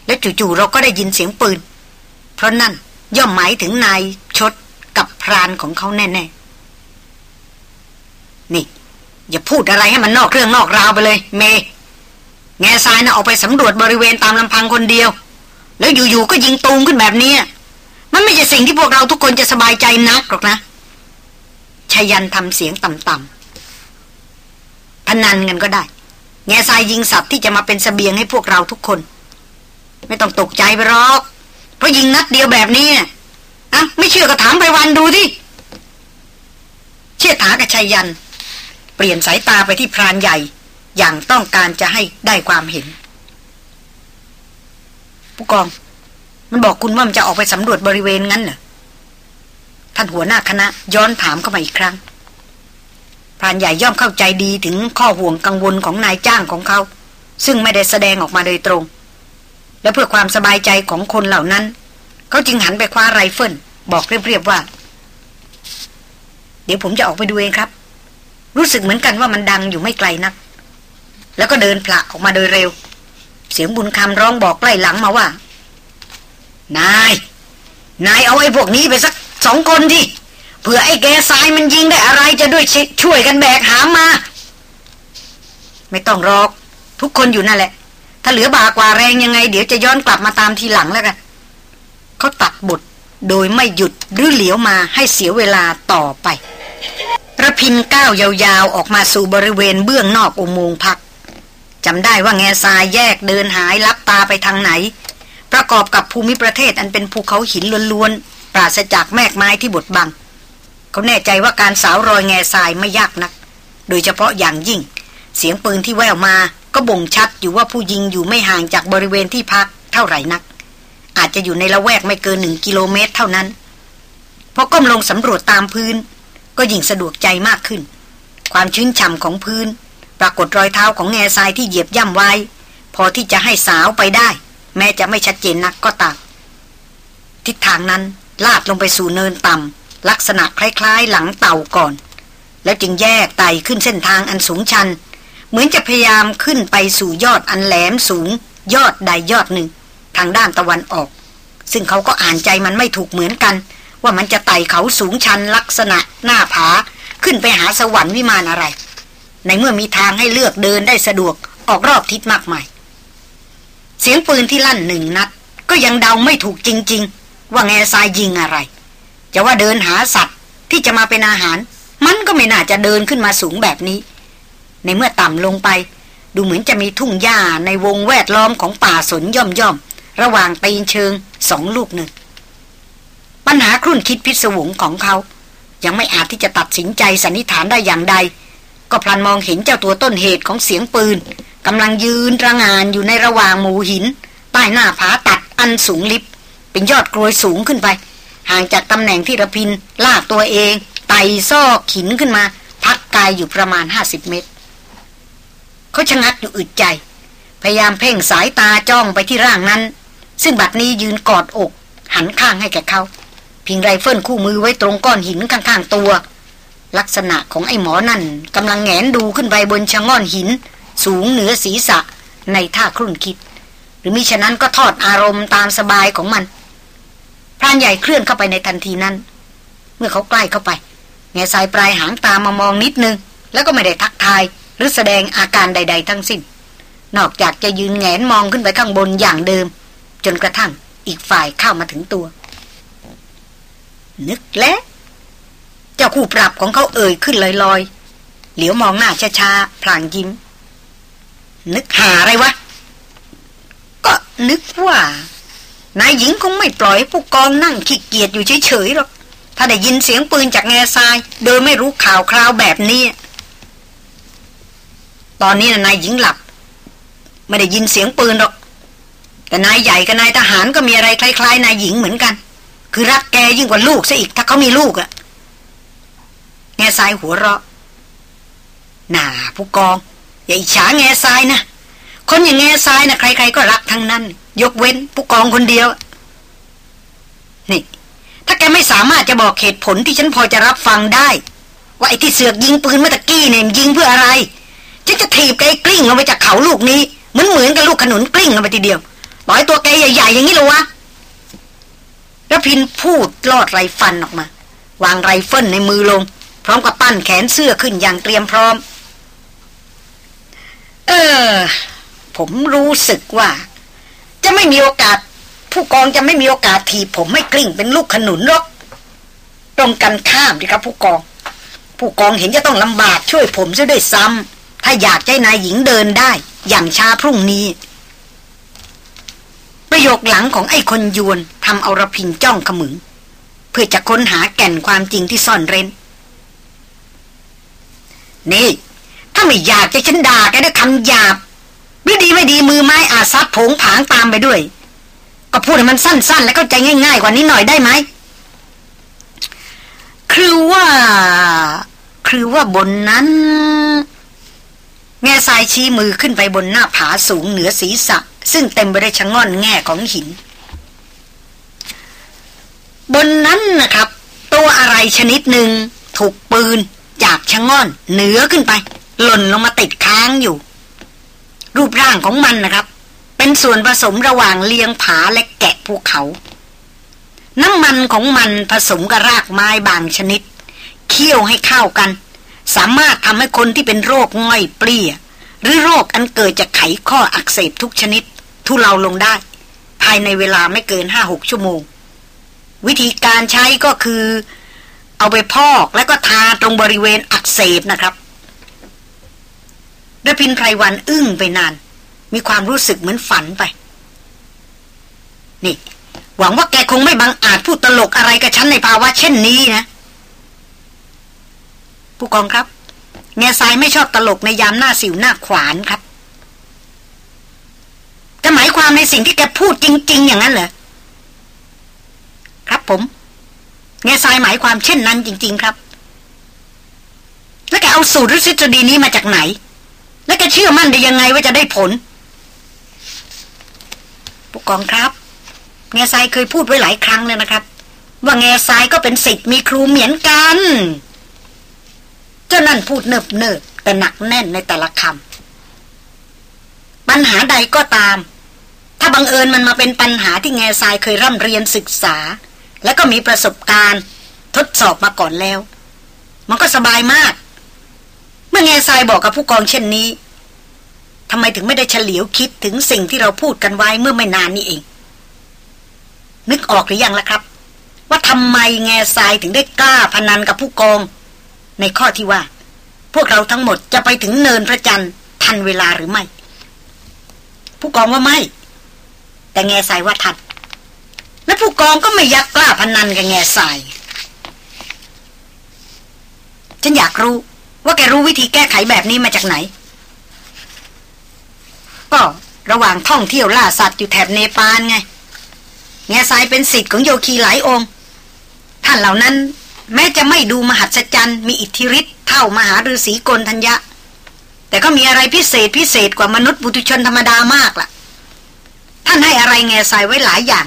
และจู่ๆเราก็ได้ยินเสียงปืน เพราะนั่นย่อมหมายถึงนายชดกับพรานของเขาแน่ๆ นี่ อย่าพูดอะไรให้มันนอกเรื่องนอกราวไปเลย เม แง่ทรายนะออกไปสำรวจบริเวณตามลำพังคนเดียว แล้วอยู่ๆก็ยิงตูมขึ้นแบบนี้มันไม่ใช่สิ่งที่พวกเราทุกคนจะสบายใจนักหรอกนะชยันทำเสียงต่ำๆพนันกันก็ได้ แง่ทรายยิงสัตว์ที่จะมาเป็นสเสบียงให้พวกเราทุกคน ไม่ต้องตกใจไปหรอก เพราะยิงนัดเดียวแบบนี้อะไม่เชื่อก็ถามไปวันดูที่เชี่ยถากับชัยยัน เปลี่ยนสายตาไปที่พรานใหญ่ อย่างต้องการจะให้ได้ความเห็น ผู้กอง มันบอกคุณว่ามันจะออกไปสำรวจบริเวณงั้นเหรอท่านหัวหน้าคณะย้อนถามเข้ามาอีกครั้งพรานใหญ่ย่อมเข้าใจดีถึงข้อห่วงกังวลของนายจ้างของเขา ซึ่งไม่ได้แสดงออกมาโดยตรง และเพื่อความสบายใจของคนเหล่านั้น เขาจึงหันไปคว้าไรเฟิลบอกเรียบๆว่า เดี๋ยวผมจะออกไปดูเองครับ รู้สึกเหมือนกันว่ามันดังอยู่ไม่ไกลนัก แล้วก็เดินผละออกมาโดยเร็ว เสียงบุญคำร้องบอกใกล้หลังมาว่า นาย นายเอาไอ้พวกนี้ไปสักสองคนที่เผื่อไอ้แกทรายมันยิงได้อะไรจะด้วยช่วยกันแบกหามมา ไม่ต้องรอก ทุกคนอยู่นั่นแหละ ถ้าเหลือบากว่าแรงยังไง เดี๋ยวจะย้อนกลับมาตามทีหลังแล้วกันเขาตัดบทโดยไม่หยุดหรือเหลียวมาให้เสียเวลาต่อไประพินก้าวยาวๆ ออกมาสู่บริเวณเบื้องนอกอุโมงค์พักจำได้ว่าแง่ทรายแยกเดินหายลับตาไปทางไหน ประกอบกับภูมิประเทศอันเป็นภูเขาหินล้วนๆ ปราศจากแมกไม้ที่บดบัง เขาแน่ใจว่าการสาวรอยแง่ทรายไม่ยากนัก โดยเฉพาะอย่างยิ่ง เสียงปืนที่แววมาก็บ่งชัดอยู่ว่าผู้ยิงอยู่ไม่ห่างจากบริเวณที่พักเท่าไหร่นัก อาจจะอยู่ในละแวกไม่เกินหนึ่งกิโลเมตรเท่านั้นพอก้มลงสำรวจตามพื้น ก็ยิ่งสะดวกใจมากขึ้น ความชื้นฉ่ำของพื้น ปรากฏรอยเท้าของแง่ทรายที่เหยียบย่ำไว้ พอที่จะให้สาวไปได้ แม้จะไม่ชัดเจนนักก็ตามทิศทางนั้นลาดลงไปสู่เนินต่ำลักษณะคล้ายๆ หลังเต่าก่อน แล้วจึงแยกไต่ขึ้นเส้นทางอันสูงชัน เหมือนจะพยายามขึ้นไปสู่ยอดอันแหลมสูง ยอดใดยอดหนึ่ง ทางด้านตะวันออก ซึ่งเขาก็อ่านใจมันไม่ถูกเหมือนกัน ว่ามันจะไต่เขาสูงชันลักษณะหน้าผา ขึ้นไปหาสวรรค์วิมานอะไร ในเมื่อมีทางให้เลือกเดินได้สะดวกออกรอบทิศมากมาย เสียงปืนที่ลั่นหนึ่งนัด ก็ยังเดาไม่ถูกจริง ๆ ว่าแง่ทรายยิงอะไร จะว่าเดินหาสัตว์ที่จะมาเป็นอาหาร มันก็ไม่น่าจะเดินขึ้นมาสูงแบบนี้ ในเมื่อต่ำลงไป ดูเหมือนจะมีทุ่งหญ้าในวงแวดล้อมของป่าสนย่อมย่อมระหว่างตีนเชิงสองลูกหนึ่ง ปัญหาครุ่นคิดพิศวงของเขา ยังไม่อาจที่จะตัดสินใจสันนิษฐานได้อย่างใด ก็พลันมองเห็นเจ้าตัวต้นเหตุของเสียงปืนกำลังยืนระงานอยู่ในระหว่างหมู่หิน ใต้หน้าผาตัดอันสูงลิบ เป็นยอดกรวยสูงขึ้นไป ห่างจากตำแหน่งที่ระพินลากตัวเอง ไต่ซอกหินขึ้นมา พักกายอยู่ประมาณห้าสิบเมตร เขาชะงักอยู่อึดใจ พยายามเพ่งสายตาจ้องไปที่ร่างนั้น ซึ่งบัดนี้ยืนกอดอก หันข้างให้แก่เขา พิงไรเฟิลคู่มือไว้ตรงก้อนหินข้างๆตัว ลักษณะของไอ้หมอนั่นกำลังแงนดูขึ้นไปบนชะง่อนหิน สูงเหนือศีรษะในท่าครุ่นคิด หรือมิฉะนั้นก็ทอดอารมณ์ตามสบายของมันพรานใหญ่เคลื่อนเข้าไปในทันทีนั้น เมื่อเขาใกล้เข้าไปแง่สายปลายหางตามมามองนิดนึง แล้วก็ไม่ได้ทักทาย หรือแสดงอาการใด ๆ ทั้งสิ้น นอกจากจะยืนแงนมองขึ้นไปข้างบนอย่างเดิม จนกระทั่งอีกฝ่ายเข้ามาถึงตัว นึกแล้วเจ้าคู่ปรับของเขาเอ่ยขึ้นลอยๆ เหลียวมองหน้าช้าๆ พลางยิ้ม นึกหาอะไรวะ ก็นึกว่า นายหญิงคงไม่ปล่อยผู้กองนั่งขี้เกียจอยู่เฉยๆหรอก ถ้าได้ยินเสียงปืนจากแง่ทราย โดยไม่รู้ข่าวคราวแบบนี้ ตอนนี้นายหญิงหลับ ไม่ได้ยินเสียงปืนหรอก แต่นายใหญ่กับนายทหารก็มีอะไรคล้ายๆนายหญิงเหมือนกัน คือรักแกยิ่งกว่าลูกซะอีก ถ้าเขามีลูกอะแง่ทรายหัวเราะน่าผู้กอง อย่าอิจฉาแง่ทรายนะคนอย่างแง่ทรายนะใคร ๆ ก็รักทั้งนั้น ยกเว้นผู้กองคนเดียว นี่ ถ้าแกไม่สามารถจะบอกเหตุผลที่ฉันพอจะรับฟังได้ ว่าไอ้ที่เสือกยิงปืนเมื่อตะกี้เนี่ยยิงเพื่ออะไร ฉันจะถีบแกกลิ้งลงไปจากเขาลูกนี้ เหมือนเหมือนกับลูกขนุนกลิ้งลงไปทีเดียวต่อยตัวแกใหญ่ ๆ อย่างนี้เลยวะ รพินทร์พูดลอดไรฟันออกมา วางไรเฟิลในมือลง พร้อมกับปั้นแขนเสื้อขึ้นอย่างเตรียมพร้อม เออ ผมรู้สึกว่า จะไม่มีโอกาส ผู้กองจะไม่มีโอกาสถีบผมไม่กลิ้งเป็นลูกขนุนหรอกตรงกันข้ามดิครับผู้กอง ผู้กองเห็นจะต้องลำบากช่วยผมซะด้วยซ้ำ ถ้าอยากให้นายหญิงเดินได้ อย่างช้าพรุ่งนี้ ประโยคหลังของไอ้คนยวนทำเอาระพินจ้องขมึง เพื่อจะค้นหาแก่นความจริงที่ซ่อนเร้น นี่ ถ้าไม่อยากจะฉันด่าแกด้วยคำหยาบหรือดีไม่ดีมือไม้อาซัดผงผางตามไปด้วย ก็พูดให้มันสั้น ๆ และเข้าใจง่าย ๆ กว่านี้หน่อยได้ไหมคือว่า คือว่าบนนั้น แง่ทรายชี้มือขึ้นไปบนหน้าผาสูงเหนือศีรษะ ซึ่งเต็มไปด้วยชะง่อนแง่ของหิน บนนั้นนะครับ ตัวอะไรชนิดหนึ่งถูกปืนจากชะง่อนเหนือขึ้นไป หล่นลงมาติดค้างอยู่ รูปร่างของมันนะครับ เป็นส่วนผสมระหว่างเลียงผาและแกะภูเขา น้ำมันของมันผสมกับรากไม้บางชนิดเคี่ยวให้เข้ากัน สามารถทำให้คนที่เป็นโรคง่อยเปรี้ย หรือโรคอันเกิดจากไขข้ออักเสบทุกชนิด ทุเลาลงได้ ภายในเวลาไม่เกินห้าหกชั่วโมง วิธีการใช้ก็คือ เอาไปพอกแล้วก็ทาตรงบริเวณอักเสบนะครับดพินไพรวันอึ้งไปนาน มีความรู้สึกเหมือนฝันไป นี่ หวังว่าแกคงไม่บังอาจพูดตลกอะไรกับฉันในภาวะเช่นนี้นะ ผู้กองครับแง่ทรายไม่ชอบตลกในยามหน้าสิวหน้าขวานครับ จะหมายความในสิ่งที่แกพูดจริง ๆ อย่างนั้นเหรอ ครับผมแง่ทรายหมายความเช่นนั้นจริง ๆ ครับ แล้วแกเอาสูตรหรือทฤษฎีนี้มาจากไหน แล้วแกเชื่อมั่นได้ยังไงว่าจะได้ผลผู้กองครับแง่ทรายเคยพูดไว้หลายครั้งเลยนะครับ ว่าแง่ทรายก็เป็นสิทธิ์มีครูเหมือนกัน เจ้านั่นพูดเนิบเนิบแต่หนักแน่นในแต่ละคำปัญหาใดก็ตาม ถ้าบังเอิญมันมาเป็นปัญหาที่แง่ทรายเคยร่ำเรียนศึกษา และก็มีประสบการณ์ ทดสอบมาก่อนแล้ว มันก็สบายมาก เมื่อแง่ทรายบอกกับผู้กองเช่นนี้ทำไมถึงไม่ได้เฉลียวคิดถึงสิ่งที่เราพูดกันไว้เมื่อไม่นานนี้เอง นึกออกหรือยังล่ะครับ ว่าทำไมแง่ทรายถึงได้กล้าพนันกับผู้กอง ในข้อที่ว่า พวกเราทั้งหมดจะไปถึงเนินพระจันทร์ทันเวลาหรือไม่ ผู้กองว่าไม่ แต่แง่สายว่าทันและผู้กองก็ไม่ยักกล้าพนันกับแง่สาย ฉันอยากรู้ว่าแกรู้วิธีแก้ไขแบบนี้มาจากไหน ก็ระหว่างท่องเที่ยวล่าสัตว์อยู่แถบเนปาลไง แง่สายเป็นสิทธิ์ของโยคีหลายองค์ ท่านเหล่านั้น แม้จะไม่ดูมหัศจรรย์มีอิทธิฤทธิ์เท่ามหาฤาษีกลทัญญะ แต่ก็มีอะไรพิเศษพิเศษกว่ามนุษย์บุตุชนธรรมดามากล่ะ ท่านให้อะไรแง่ใส่ไว้หลายอย่าง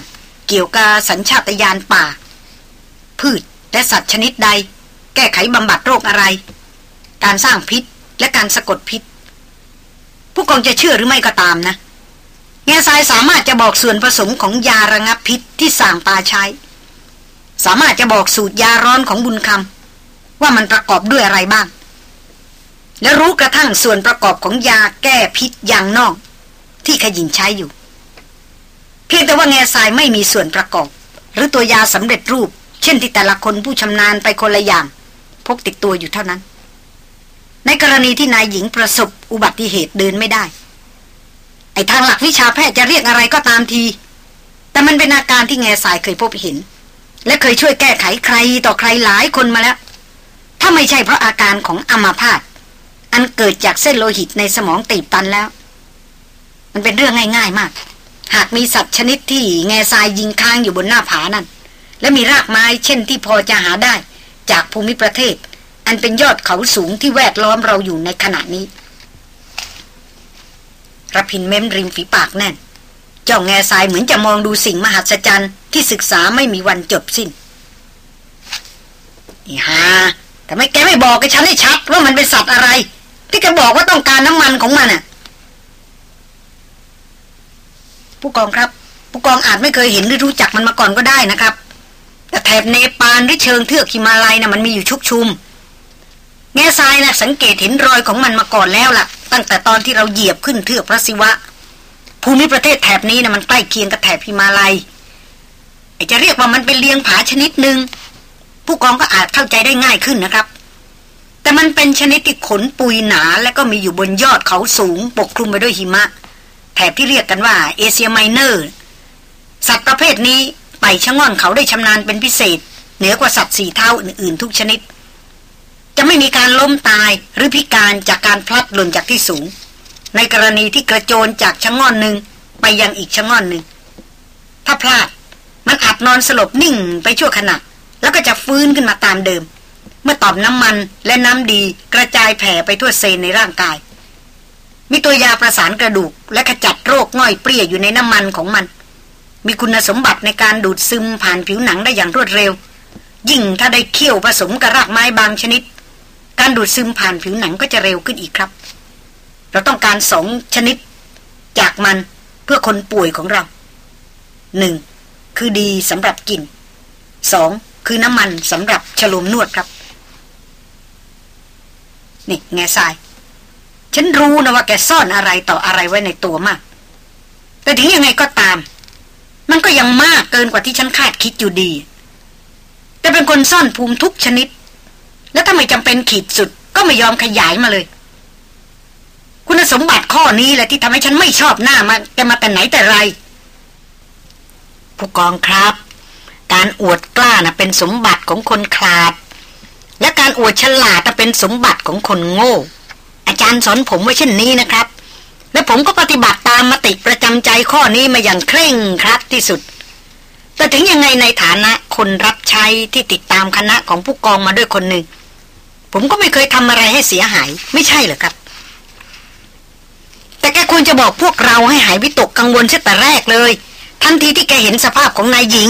เกี่ยวกับสัญชาตญาณป่า พืชและสัตว์ชนิดใด แก้ไขบำบัดโรคอะไร การสร้างพิษและการสะกดพิษ ผู้กองจะเชื่อหรือไม่ก็ตามนะแง่ทรายสามารถจะบอกส่วนผสมของยาระงับพิษที่สั่งปาใช้ สามารถจะบอกสูตรยาร้อนของบุญคำว่ามันประกอบด้วยอะไรบ้าง และรู้กระทั่งส่วนประกอบของยาแก้พิษอย่างนอก ที่ขยินใช้อยู่ เพียงแต่ว่าแง่ทรายไม่มีส่วนประกอบ หรือตัวยาสำเร็จรูป เช่นที่แต่ละคนผู้ชำนาญไปคนละอย่าง พกติดตัวอยู่เท่านั้น ในกรณีที่นายหญิงประสบอุบัติเหตุเดินไม่ได้ ไอ้ทางหลักวิชาแพทย์จะเรียกอะไรก็ตามที แต่มันเป็นอาการที่แง่สายเคยพบเห็น และเคยช่วยแก้ไขใครต่อใครหลายคนมาแล้ว ถ้าไม่ใช่เพราะอาการของอัมาพาตอันเกิดจากเส้นโลหิตในสมองตีบตันแล้ว มันเป็นเรื่องง่ายๆมาก หากมีสัตว์ชนิดที่แง่ทรายยิงค้างอยู่บนหน้าผานั่น และมีรากไม้เช่นที่พอจะหาได้จากภูมิประเทศ อันเป็นยอดเขาสูงที่แวดล้อมเราอยู่ในขณะนี้ระพินเม้มริมฝีปากแน่น จ้องแง่ทรายเหมือนจะมองดูสิ่งมหัศจรรย์ที่ศึกษาไม่มีวันจบสิ้นอีฮาแต่ไม่แกไม่บอกกับฉันให้ชัดว่ามันเป็นสัตว์อะไร ที่แกบอกว่าต้องการน้ำมันของมันอะ ผู้กองครับ ผู้กองอาจไม่เคยเห็นหรือรู้จักมันมาก่อนก็ได้นะครับ แต่แถบเนปาลหรือเชิงเทือกฮิมาลัยนะ่ะมันมีอยู่ชุกชุม แง่ทรายนะสังเกตเห็นรอยของมันมาก่อนแล้วล่ะ ตั้งแต่ตอนที่เราเหยียบขึ้นเทือกพระศิวะ ภูมิประเทศแถบนี้นะมันใกล้เคียงกับแถบพิมาลัยจะเรียกว่ามันเป็นเลียงผาชนิดหนึ่งผู้กองก็อาจเข้าใจได้ง่ายขึ้นนะครับ แต่มันเป็นชนิดที่ขนปุยหนาและก็มีอยู่บนยอดเขาสูง ปกคลุมไปด้วยหิมะ แถบที่เรียกกันว่าเอเชียไมเนอร์ สัตว์ประเภทนี้ไต่ชะง่อนเขาได้ชำนาญเป็นพิเศษ เหนือกว่าสัตว์สี่เท้าอื่นๆ ทุกชนิด จะไม่มีการล้มตายหรือพิการจากการพลัดหล่นจากที่สูง ในกรณีที่กระโจนจากชะง่อนหนึ่งไปยังอีกชะง่อนหนึ่ง ถ้าพลาดมันอาจนอนสลบนิ่งไปชั่วขณะ แล้วก็จะฟื้นขึ้นมาตามเดิม เมื่อตอบน้ำมันและน้ำดีกระจายแผ่ไปทั่วเซนในร่างกาย มีตัวยาประสานกระดูก และขจัดโรคง่อยเปรี้ยอยู่ในน้ำมันของมัน มีคุณสมบัติในการดูดซึมผ่านผิวหนังได้อย่างรวดเร็ว ยิ่งถ้าได้เคี่ยวผสมกับรากไม้บางชนิด การดูดซึมผ่านผิวหนังก็จะเร็วขึ้นอีกครับ เราต้องการสองชนิด จากมันเพื่อคนป่วยของเราหนึ่งคือดีสำหรับกินสองคือน้ำมันสำหรับฉลมนวดครับ นี่แง่ทราย ฉันรู้นะว่าแกซ่อนอะไรต่ออะไรไว้ในตัวมาก แต่ถึงยังไงก็ตาม มันก็ยังมากเกินกว่าที่ฉันคาดคิดอยู่ดี แต่เป็นคนซ่อนภูมิทุกชนิด แล้วถ้าไม่จำเป็นขีดสุดก็ไม่ยอมขยายมาเลย คุณสมบัติข้อนี้แหละที่ทำให้ฉันไม่ชอบหน้ามาแกมาแต่ไหนแต่ไร ผู้กองครับ การอวดกล้านะเป็นสมบัติของคนขลาด และการอวดฉลาดเป็นสมบัติของคนโง่ อาจารย์สอนผมว่าเช่นนี้นะครับ และผมก็ปฏิบัติตามมติประจำใจข้อนี้มาอย่างเคร่งครัดที่สุด แต่ถึงยังไงในฐานะคนรับใช้ที่ติดตามคณะของผู้กองมาด้วยคนหนึ่ง ผมก็ไม่เคยทำอะไรให้เสียหาย ไม่ใช่เหรอครับ แต่แกควรจะบอกพวกเราให้หายวิตกกังวลเสียแต่แรกเลย ทันทีที่แกเห็นสภาพของนายหญิง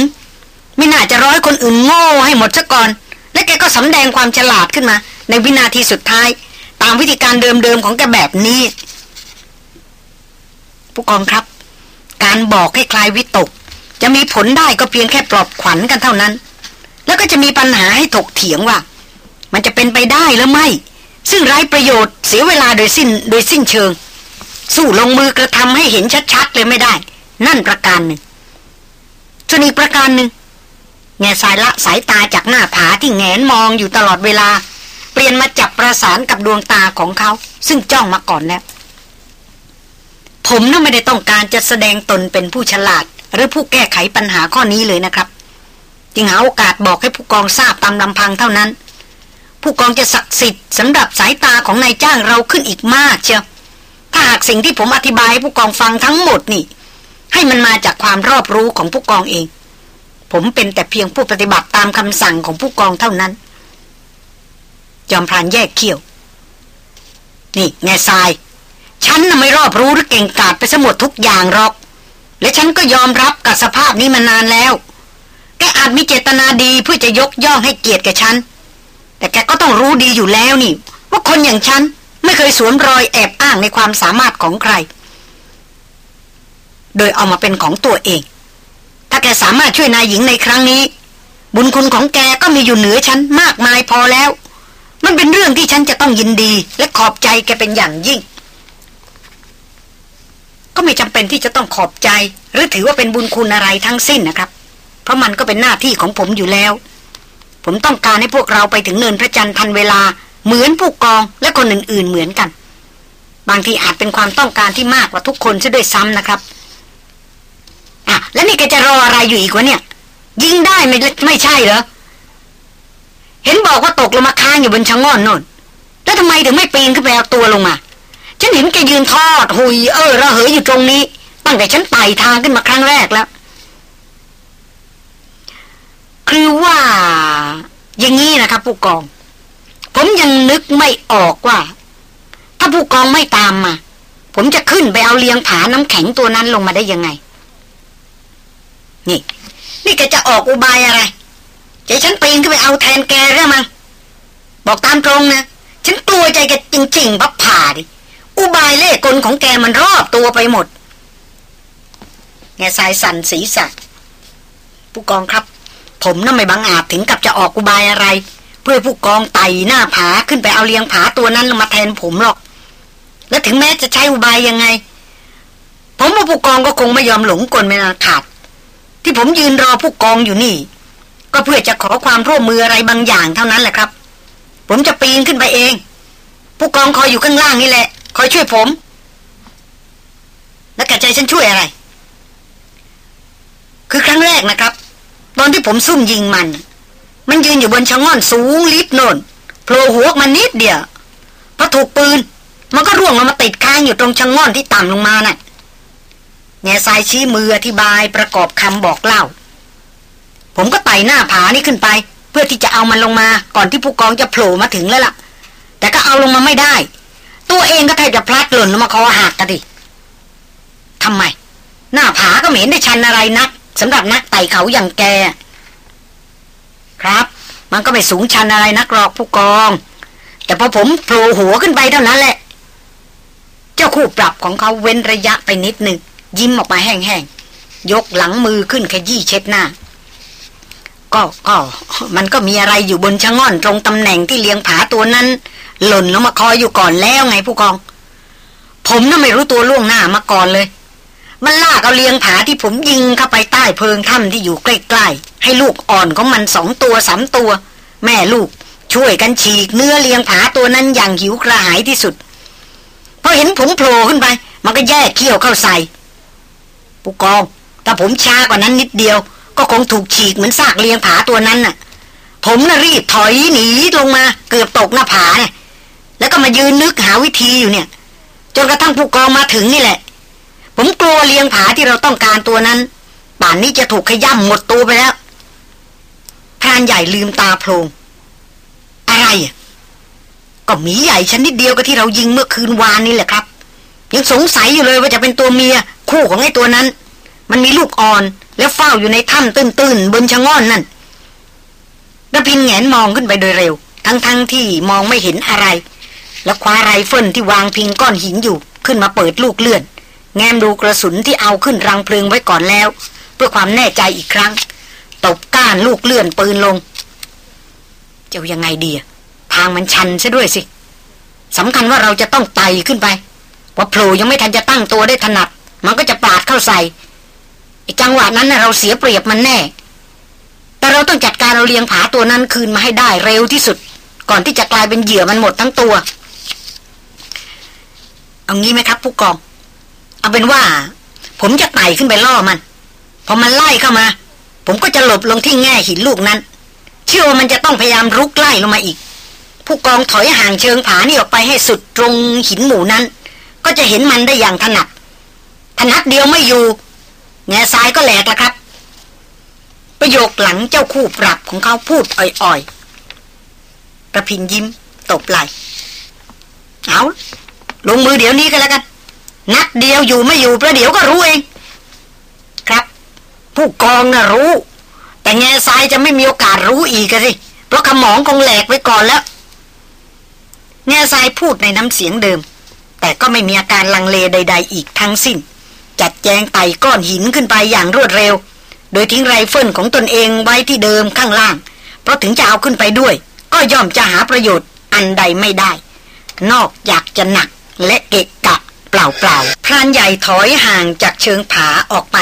ไม่น่าจะร้อยคนอื่นโง่ให้หมดซะก่อน และแกก็สำแดงความฉลาดขึ้นมา ในวินาทีสุดท้าย ตามวิธีการเดิมๆของแกแบบนี้ ผู้กองครับ การบอกให้คลายวิตก จะมีผลได้ก็เพียงแค่ปลอบขวัญกันเท่านั้น แล้วก็จะมีปัญหาให้ถกเถียงว่า มันจะเป็นไปได้หรือไม่ ซึ่งไร้ประโยชน์เสียเวลาโดยสิ้นโดยสิ้นเชิง สู้ลงมือกระทำให้เห็นชัดๆเลยไม่ได้ นั่นประการหนึ่งส่วนอีกประการหนึ่งแง่สายละสายตาจากหน้าผาที่แงนมองอยู่ตลอดเวลา เปลี่ยนมาจับประสานกับดวงตาของเขา ซึ่งจ้องมาก่อนแล้ว ผมน่าไม่ได้ต้องการจะแสดงตนเป็นผู้ฉลาด หรือผู้แก้ไขปัญหาข้อนี้เลยนะครับจึงหาโอกาสบอกให้ผู้กองทราบตามลำพังเท่านั้น ผู้กองจะศักดิ์สิทธิ์สำหรับสายตาของนายจ้างเราขึ้นอีกมากเชียวาหากสิ่งที่ผมอธิบายให้ผู้กองฟังทั้งหมดนี่ ให้มันมาจากความรอบรู้ของผู้กองเอง ผมเป็นแต่เพียงผู้ปฏิบัติตามคำสั่งของผู้กองเท่านั้น จอมพรานแยกเขี้ยว นี่แง่ทราย ฉันน่ะไม่รอบรู้หรือเก่งกาจไปสมดทุกอย่างหรอก และฉันก็ยอมรับกับสภาพนี้มานานแล้ว แกอาจมีเจตนาดีเพื่อจะยกย่องให้เกียรติแกฉัน แต่แกก็ต้องรู้ดีอยู่แล้วนี่ ว่าคนอย่างฉัน ไม่เคยสวมรอยแอบอ้างในความสามารถของใคร โดยเอามาเป็นของตัวเอง ถ้าแกสามารถช่วยนายหญิงในครั้งนี้ บุญคุณของแกก็มีอยู่เหนือฉันมากมายพอแล้ว มันเป็นเรื่องที่ฉันจะต้องยินดี และขอบใจแกเป็นอย่างยิ่ง ก็ไม่จำเป็นที่จะต้องขอบใจ หรือถือว่าเป็นบุญคุณอะไรทั้งสิ้นนะครับ เพราะมันก็เป็นหน้าที่ของผมอยู่แล้ว ผมต้องการให้พวกเราไปถึงเนินพระจันทร์ทันเวลา เหมือนผู้กองและคนอื่นๆเหมือนกัน บางทีอาจเป็นความต้องการที่มากกว่าทุกคนซะด้วยซ้ำนะครับอะแล้วนี่แกจะรออะไรอยู่อีกวะเนี่ย ยิงได้ไม่ไม่ใช่เหรอ เห็นบอกว่าตกลงมาค้างอยู่บนชะง่อนนนแล้วทำไมถึงไม่ปีนขึ้นไปเอาตัวลงมา ฉันเห็นแกยืนทอดหุยเออระเหยอยู่ตรงนี้ ตั้งแต่ฉันไต่ทางขึ้นมาครั้งแรกแล้ว คือว่า อย่างนี้นะครับผู้กอง ผมยังนึกไม่ออกว่า ถ้าผู้กองไม่ตามมา ผมจะขึ้นไปเอาเลียงผาน้ำแข็งตัวนั้นลงมาได้ยังไง นี่ นี่แกจะออกอุบายอะไรจะฉันปีนขึ้นไปเอาแทนแกหรือมั้งบอกตามตรงนะ ฉันกลัวใจแกจริงๆพับผ่าดิ อุบายเล่กลของแกมันรอบตัวไปหมดแง่สายสั่นสีสักผู้กองครับ ผมน่าไม่บังอาจถึงกับจะออกอุบายอะไร พื่อผู้กองไต่หน้าผาขึ้นไปเอาเลียงผาตัวนั้นมาแทนผมหรอก และถึงแม้จะใช้อุบายยังไง ผมว่าผู้กองก็คงไม่ยอมหลงกลไม่นาขาด ที่ผมยืนรอผู้กองอยู่นี่ ก็เพื่อจะขอความร่วมมืออะไรบางอย่างเท่านั้นแหละครับ ผมจะปีนขึ้นไปเอง ผู้กองคอยอยู่ข้างล่างนี่แหละ คอยช่วยผม แล้วกระใจฉันช่วยอะไร คือครั้งแรกนะครับ ตอนที่ผมซุ่มยิงมัน มันยืนอยู่บนชะง่อนสูงลิบโนนโผล่หัวมันนิดเดียวพอถูกปืน มันก็ร่วงลงมาติดค้างอยู่ตรงชะง่อนที่ต่ำลงมานะ่ะแง่ทรายชี้มืออธิบายประกอบคำบอกเล่า ผมก็ไต่หน้าผานี่ขึ้นไป เพื่อที่จะเอามันลงมาก่อนที่ผู้กองจะโผล่มาถึงแล้วล่ะ แต่ก็เอาลงมาไม่ได้ ตัวเองก็แทบจะพลัดหล่นลงมาคอหักกันดิทำไม หน้าผาก็เหม็นได้ชันอะไรนักสำหรับนักไต่เขาอย่างแก ครับ มันก็ไม่สูงชันอะไรนักหรอกผู้กอง แต่พอผมโผล่หัวขึ้นไปเท่านั้นแหละ เจ้าคู่ปรับของเขาเว้นระยะไปนิดหนึ่ง ยิ้มออกมาแห้งๆ ยกหลังมือขึ้นขยี้เช็ดหน้า ก็ก็มันก็มีอะไรอยู่บนชะง่อนตรงตำแหน่งที่เลี้ยงผาตัวนั้น หล่นลงมาคอยอยู่ก่อนแล้วไงผู้กอง ผมน่ะไม่รู้ตัวล่วงหน้ามาก่อนเลย มันลากเอาเลียงผาที่ผมยิงเข้าไปใต้เพิงถ้ำที่อยู่ใกล้ๆ ให้ลูกอ่อนของมันสองตัวสามตัว แม่ลูกช่วยกันฉีกเนื้อเลียงผาตัวนั้นอย่างหิวกระหายที่สุดพอเห็นผมโผล่ขึ้นไป มันก็แยกเขี้ยวเข้าใส่ผู้กองถ้าผมช้ากว่านั้นนิดเดียว ก็คงถูกฉีกเหมือนซากเลียงผาตัวนั้นน่ะ ผมน่ะรีบถอยหนีลงมา เกือบตกหน้าผาเนี่ยแล้วก็มายืนนึกหาวิธีอยู่เนี่ย จนกระทั่งผู้กองมาถึงนี่แหละ ผมกลัวเลียงผาที่เราต้องการตัวนั้น ป่านนี้จะถูกขย้ำหมดตัวไปแล้วพรานใหญ่ลืมตาโพลงอะไรอ่ก็หมีใหญ่ชนิดเดียวกับที่เรายิงเมื่อคืนวานนี่แหละครับ ยังสงสัยอยู่เลยว่าจะเป็นตัวเมีย คู่ของไอ้ตัวนั้น มันมีลูกอ่อน แล้วเฝ้าอยู่ในถ้ำตื้นๆบนชะง่อนนั่น รพินทร์แหงนมองขึ้นไปโดยเร็ว ทั้งๆที่มองไม่เห็นอะไร แล้วคว้าไรเฟิลที่วางพิงก้อนหินอยู่ ขึ้นมาเปิดลูกเลื่อน แงมดูกระสุนที่เอาขึ้นรังเพลิงไว้ก่อนแล้ว เพื่อความแน่ใจอีกครั้ง ตบก้านลูกเลื่อนปืนลงจะยังไงดีทางมันชันซะด้วยสิสำคัญว่าเราจะต้องไต่ขึ้นไปว่าโผล่ยังไม่ทันจะตั้งตัวได้ถนัด มันก็จะปาดเข้าใส่จังหวะนั้นเราเสียเปรียบมันแน่ แต่เราต้องจัดการเราเลียงผาตัวนั้นคืนมาให้ได้เร็วที่สุด ก่อนที่จะกลายเป็นเหยื่อมันหมดทั้งตัว เอางี้ไหมครับ ผู้กอง เอาเป็นว่า ผมจะไต่ขึ้นไปล่อมัน พอมันไล่เข้ามา ผมก็จะหลบลงที่แง่หินลูกนั้น เชื่อว่ามันจะต้องพยายามรุกไล่ลงมาอีก ผู้กองถอยห่างเชิงผานี่ออกไปให้สุดตรงหินหมู่นั้น ก็จะเห็นมันได้อย่างถนัดถนัดเดียวไม่อยู่ แง่ซ้ายก็แหลกละครับ ประโยคหลังเจ้าคู่ปรับของเขาพูดอ่อยๆกระพินยิ้มตบไหลเอาลงมือเดี๋ยวนี้ก็แล้วกัน นัดเดียวอยู่ไม่อยู่ประเดี๋ยวก็รู้เอง ครับ ผู้กองน่ะรู้ แต่แง่ทรายจะไม่มีโอกาสรู้อีกสิเพราะขมองคงแหลกไว้ก่อนแล้วแง่ทรายพูดในน้ำเสียงเดิม แต่ก็ไม่มีอาการลังเลใด ๆ อีกทั้งสิ้น จัดแจงไต่ก้อนหินขึ้นไปอย่างรวดเร็ว โดยทิ้งไรเฟิลของตนเองไว้ที่เดิมข้างล่าง เพราะถึงจะเอาขึ้นไปด้วย ก็ย่อมจะหาประโยชน์อันใดไม่ได้ นอกจากจะหนักและเกะกะ เปล่าๆพรานใหญ่ถอยห่างจากเชิงผาออกไป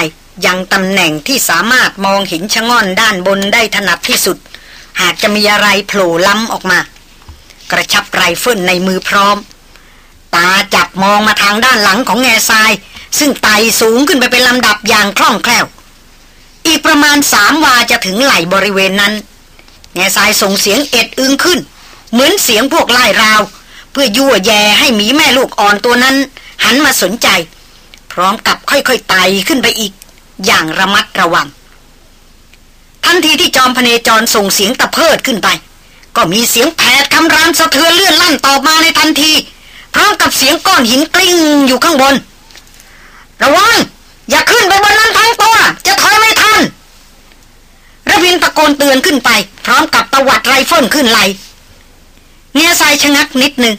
ยังตำแหน่งที่สามารถมองเห็นชะง่อนด้านบนได้ถนัดที่สุด หากจะมีอะไรโผล่ล้ำออกมา กระชับไรเฟิลในมือพร้อม ตาจับมองมาทางด้านหลังของแง่ทราย ซึ่งไต่สูงขึ้นไปเป็นลำดับอย่างคล่องแคล่ว อีกประมาณสามวาจะถึงไหลบริเวณนั้น แง่ทรายส่งเสียงเอ็ดอึงขึ้น เหมือนเสียงพวกไล่ราว เพื่อยั่วแยให้หมีแม่ลูกอ่อนตัวนั้น หันมาสนใจ พร้อมกับค่อยๆไต่ขึ้นไปอีก อย่างระมัดระวัง ทันทีที่จอมพเนจรส่งเสียงตะเพิดขึ้นไป ก็มีเสียงแผดคำรามสะเทือนเลื่อนลั่นต่อมาในทันที พร้อมกับเสียงก้อนหินกลิ้งอยู่ข้างบน ระวัง อย่าขึ้นไปบนนั้นทั้งตัว จะถอยไม่ทันรพินทร์ตะโกนเตือนขึ้นไป พร้อมกับตวัดไรเฟิลขึ้นไหล่ แงซายชะงักนิดหนึ่ง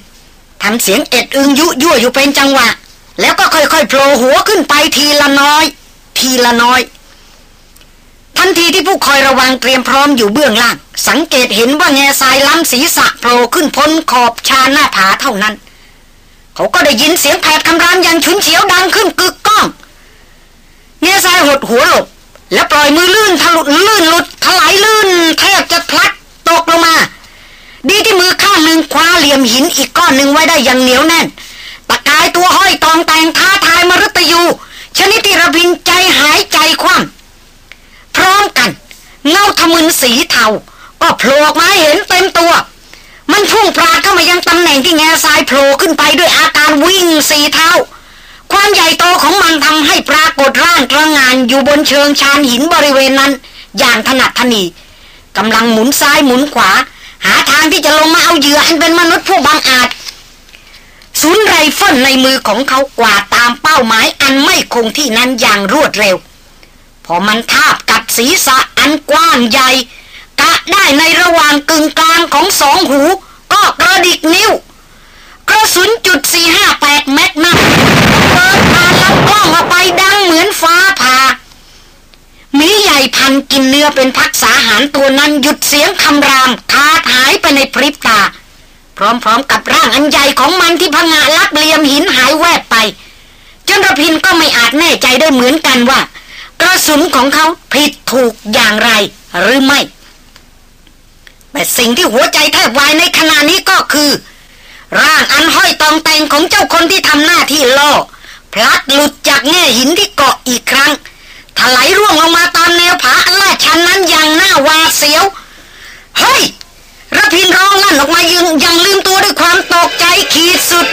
ทำเสียงเอ็ดอึงยุยั่วอยู่เป็นจังหวะ แล้วก็ค่อยๆโผล่หัวขึ้นไปทีละน้อย ทีละน้อย ทันทีที่ผู้คอยระวังเตรียมพร้อมอยู่เบื้องล่าง สังเกตเห็นว่าแง่ทรายล้ำศีรษะโผล่ขึ้นพ้นขอบชาหน้าผาเท่านั้น เขาก็ได้ยินเสียงแผดคำรามอย่างฉุนเฉียวดังขึ้นกึกก้องเงยทรายหดหัวหลบแล้วปล่อยมือลื่นทะลุลื่นหลุดถลายลื่นแทบจะพลัดตกลงมา ดีที่มือข้างหนึ่งคว้าเหลี่ยมหินอีกก้อนหนึ่งไว้ได้อย่างเหนียวแน่นตะกายตัวห้อยตองแต่งท้าทายมรุตยูชนิดที่ระพินใจหายใจคว่ำพร้อมกัน เงาทมึนสีเทาก็โผล่ออกมาเห็นเต็มตัว มันพุ่งปราดเข้ามายังตำแหน่งที่แง่ทรายโผล่ขึ้นไปด้วยอาการวิ่งสีเท้าความใหญ่โตของมันทำให้ปรากฏร่างระงานอยู่บนเชิงชานหินบริเวณนั้น อย่างถนัดทนีกำลังหมุนซ้ายหมุนขวา หาทางที่จะลงมาเอาเหยื่ออันเป็นมนุษย์ผู้บังอาจศูนย์ไรเฟิลในมือของเขากว่าตามเป้าหมายอันไม่คงที่นั้นอย่างรวดเร็ว พอมันทาบกัดศีรษะอันกว้างใหญ่ กะได้ในระหว่างกึ่งกลางของสองหู ก็กระดิกนิ้ว กระสุนจุดสี่ห้าแปดเม็ดนั่นเปิดผ่านลำกล้องออกไปดังเหมือนฟ้าผ่า มีใหญ่พันกินเนื้อเป็นพักษาหารตัวนั้นหยุดเสียงคำรามขาดหายไปในพริบตา พร้อมๆกับร่างอันใหญ่ของมันที่พังงะลักเหลี่ยมหินหายแวบไปจนระพินก็ไม่อาจแน่ใจได้เหมือนกันว่ากระสุนของเขาผิดถูกอย่างไรหรือไม่ แต่สิ่งที่หัวใจแทบวายในขณะนี้ก็คือ ร่างอันห้อยตองแต่งของเจ้าคนที่ทำหน้าที่ล่อพลัดหลุดจากแง่หินที่เกาะอีกครั้ง ถลายร่วงลงมาตามแนวผาอันลาดชันนั้นอย่างหน้าวาเสียว เฮ้ยระพินร้องลั่นออกมายังยังลืมตัวด้วยความตกใจขีดสุด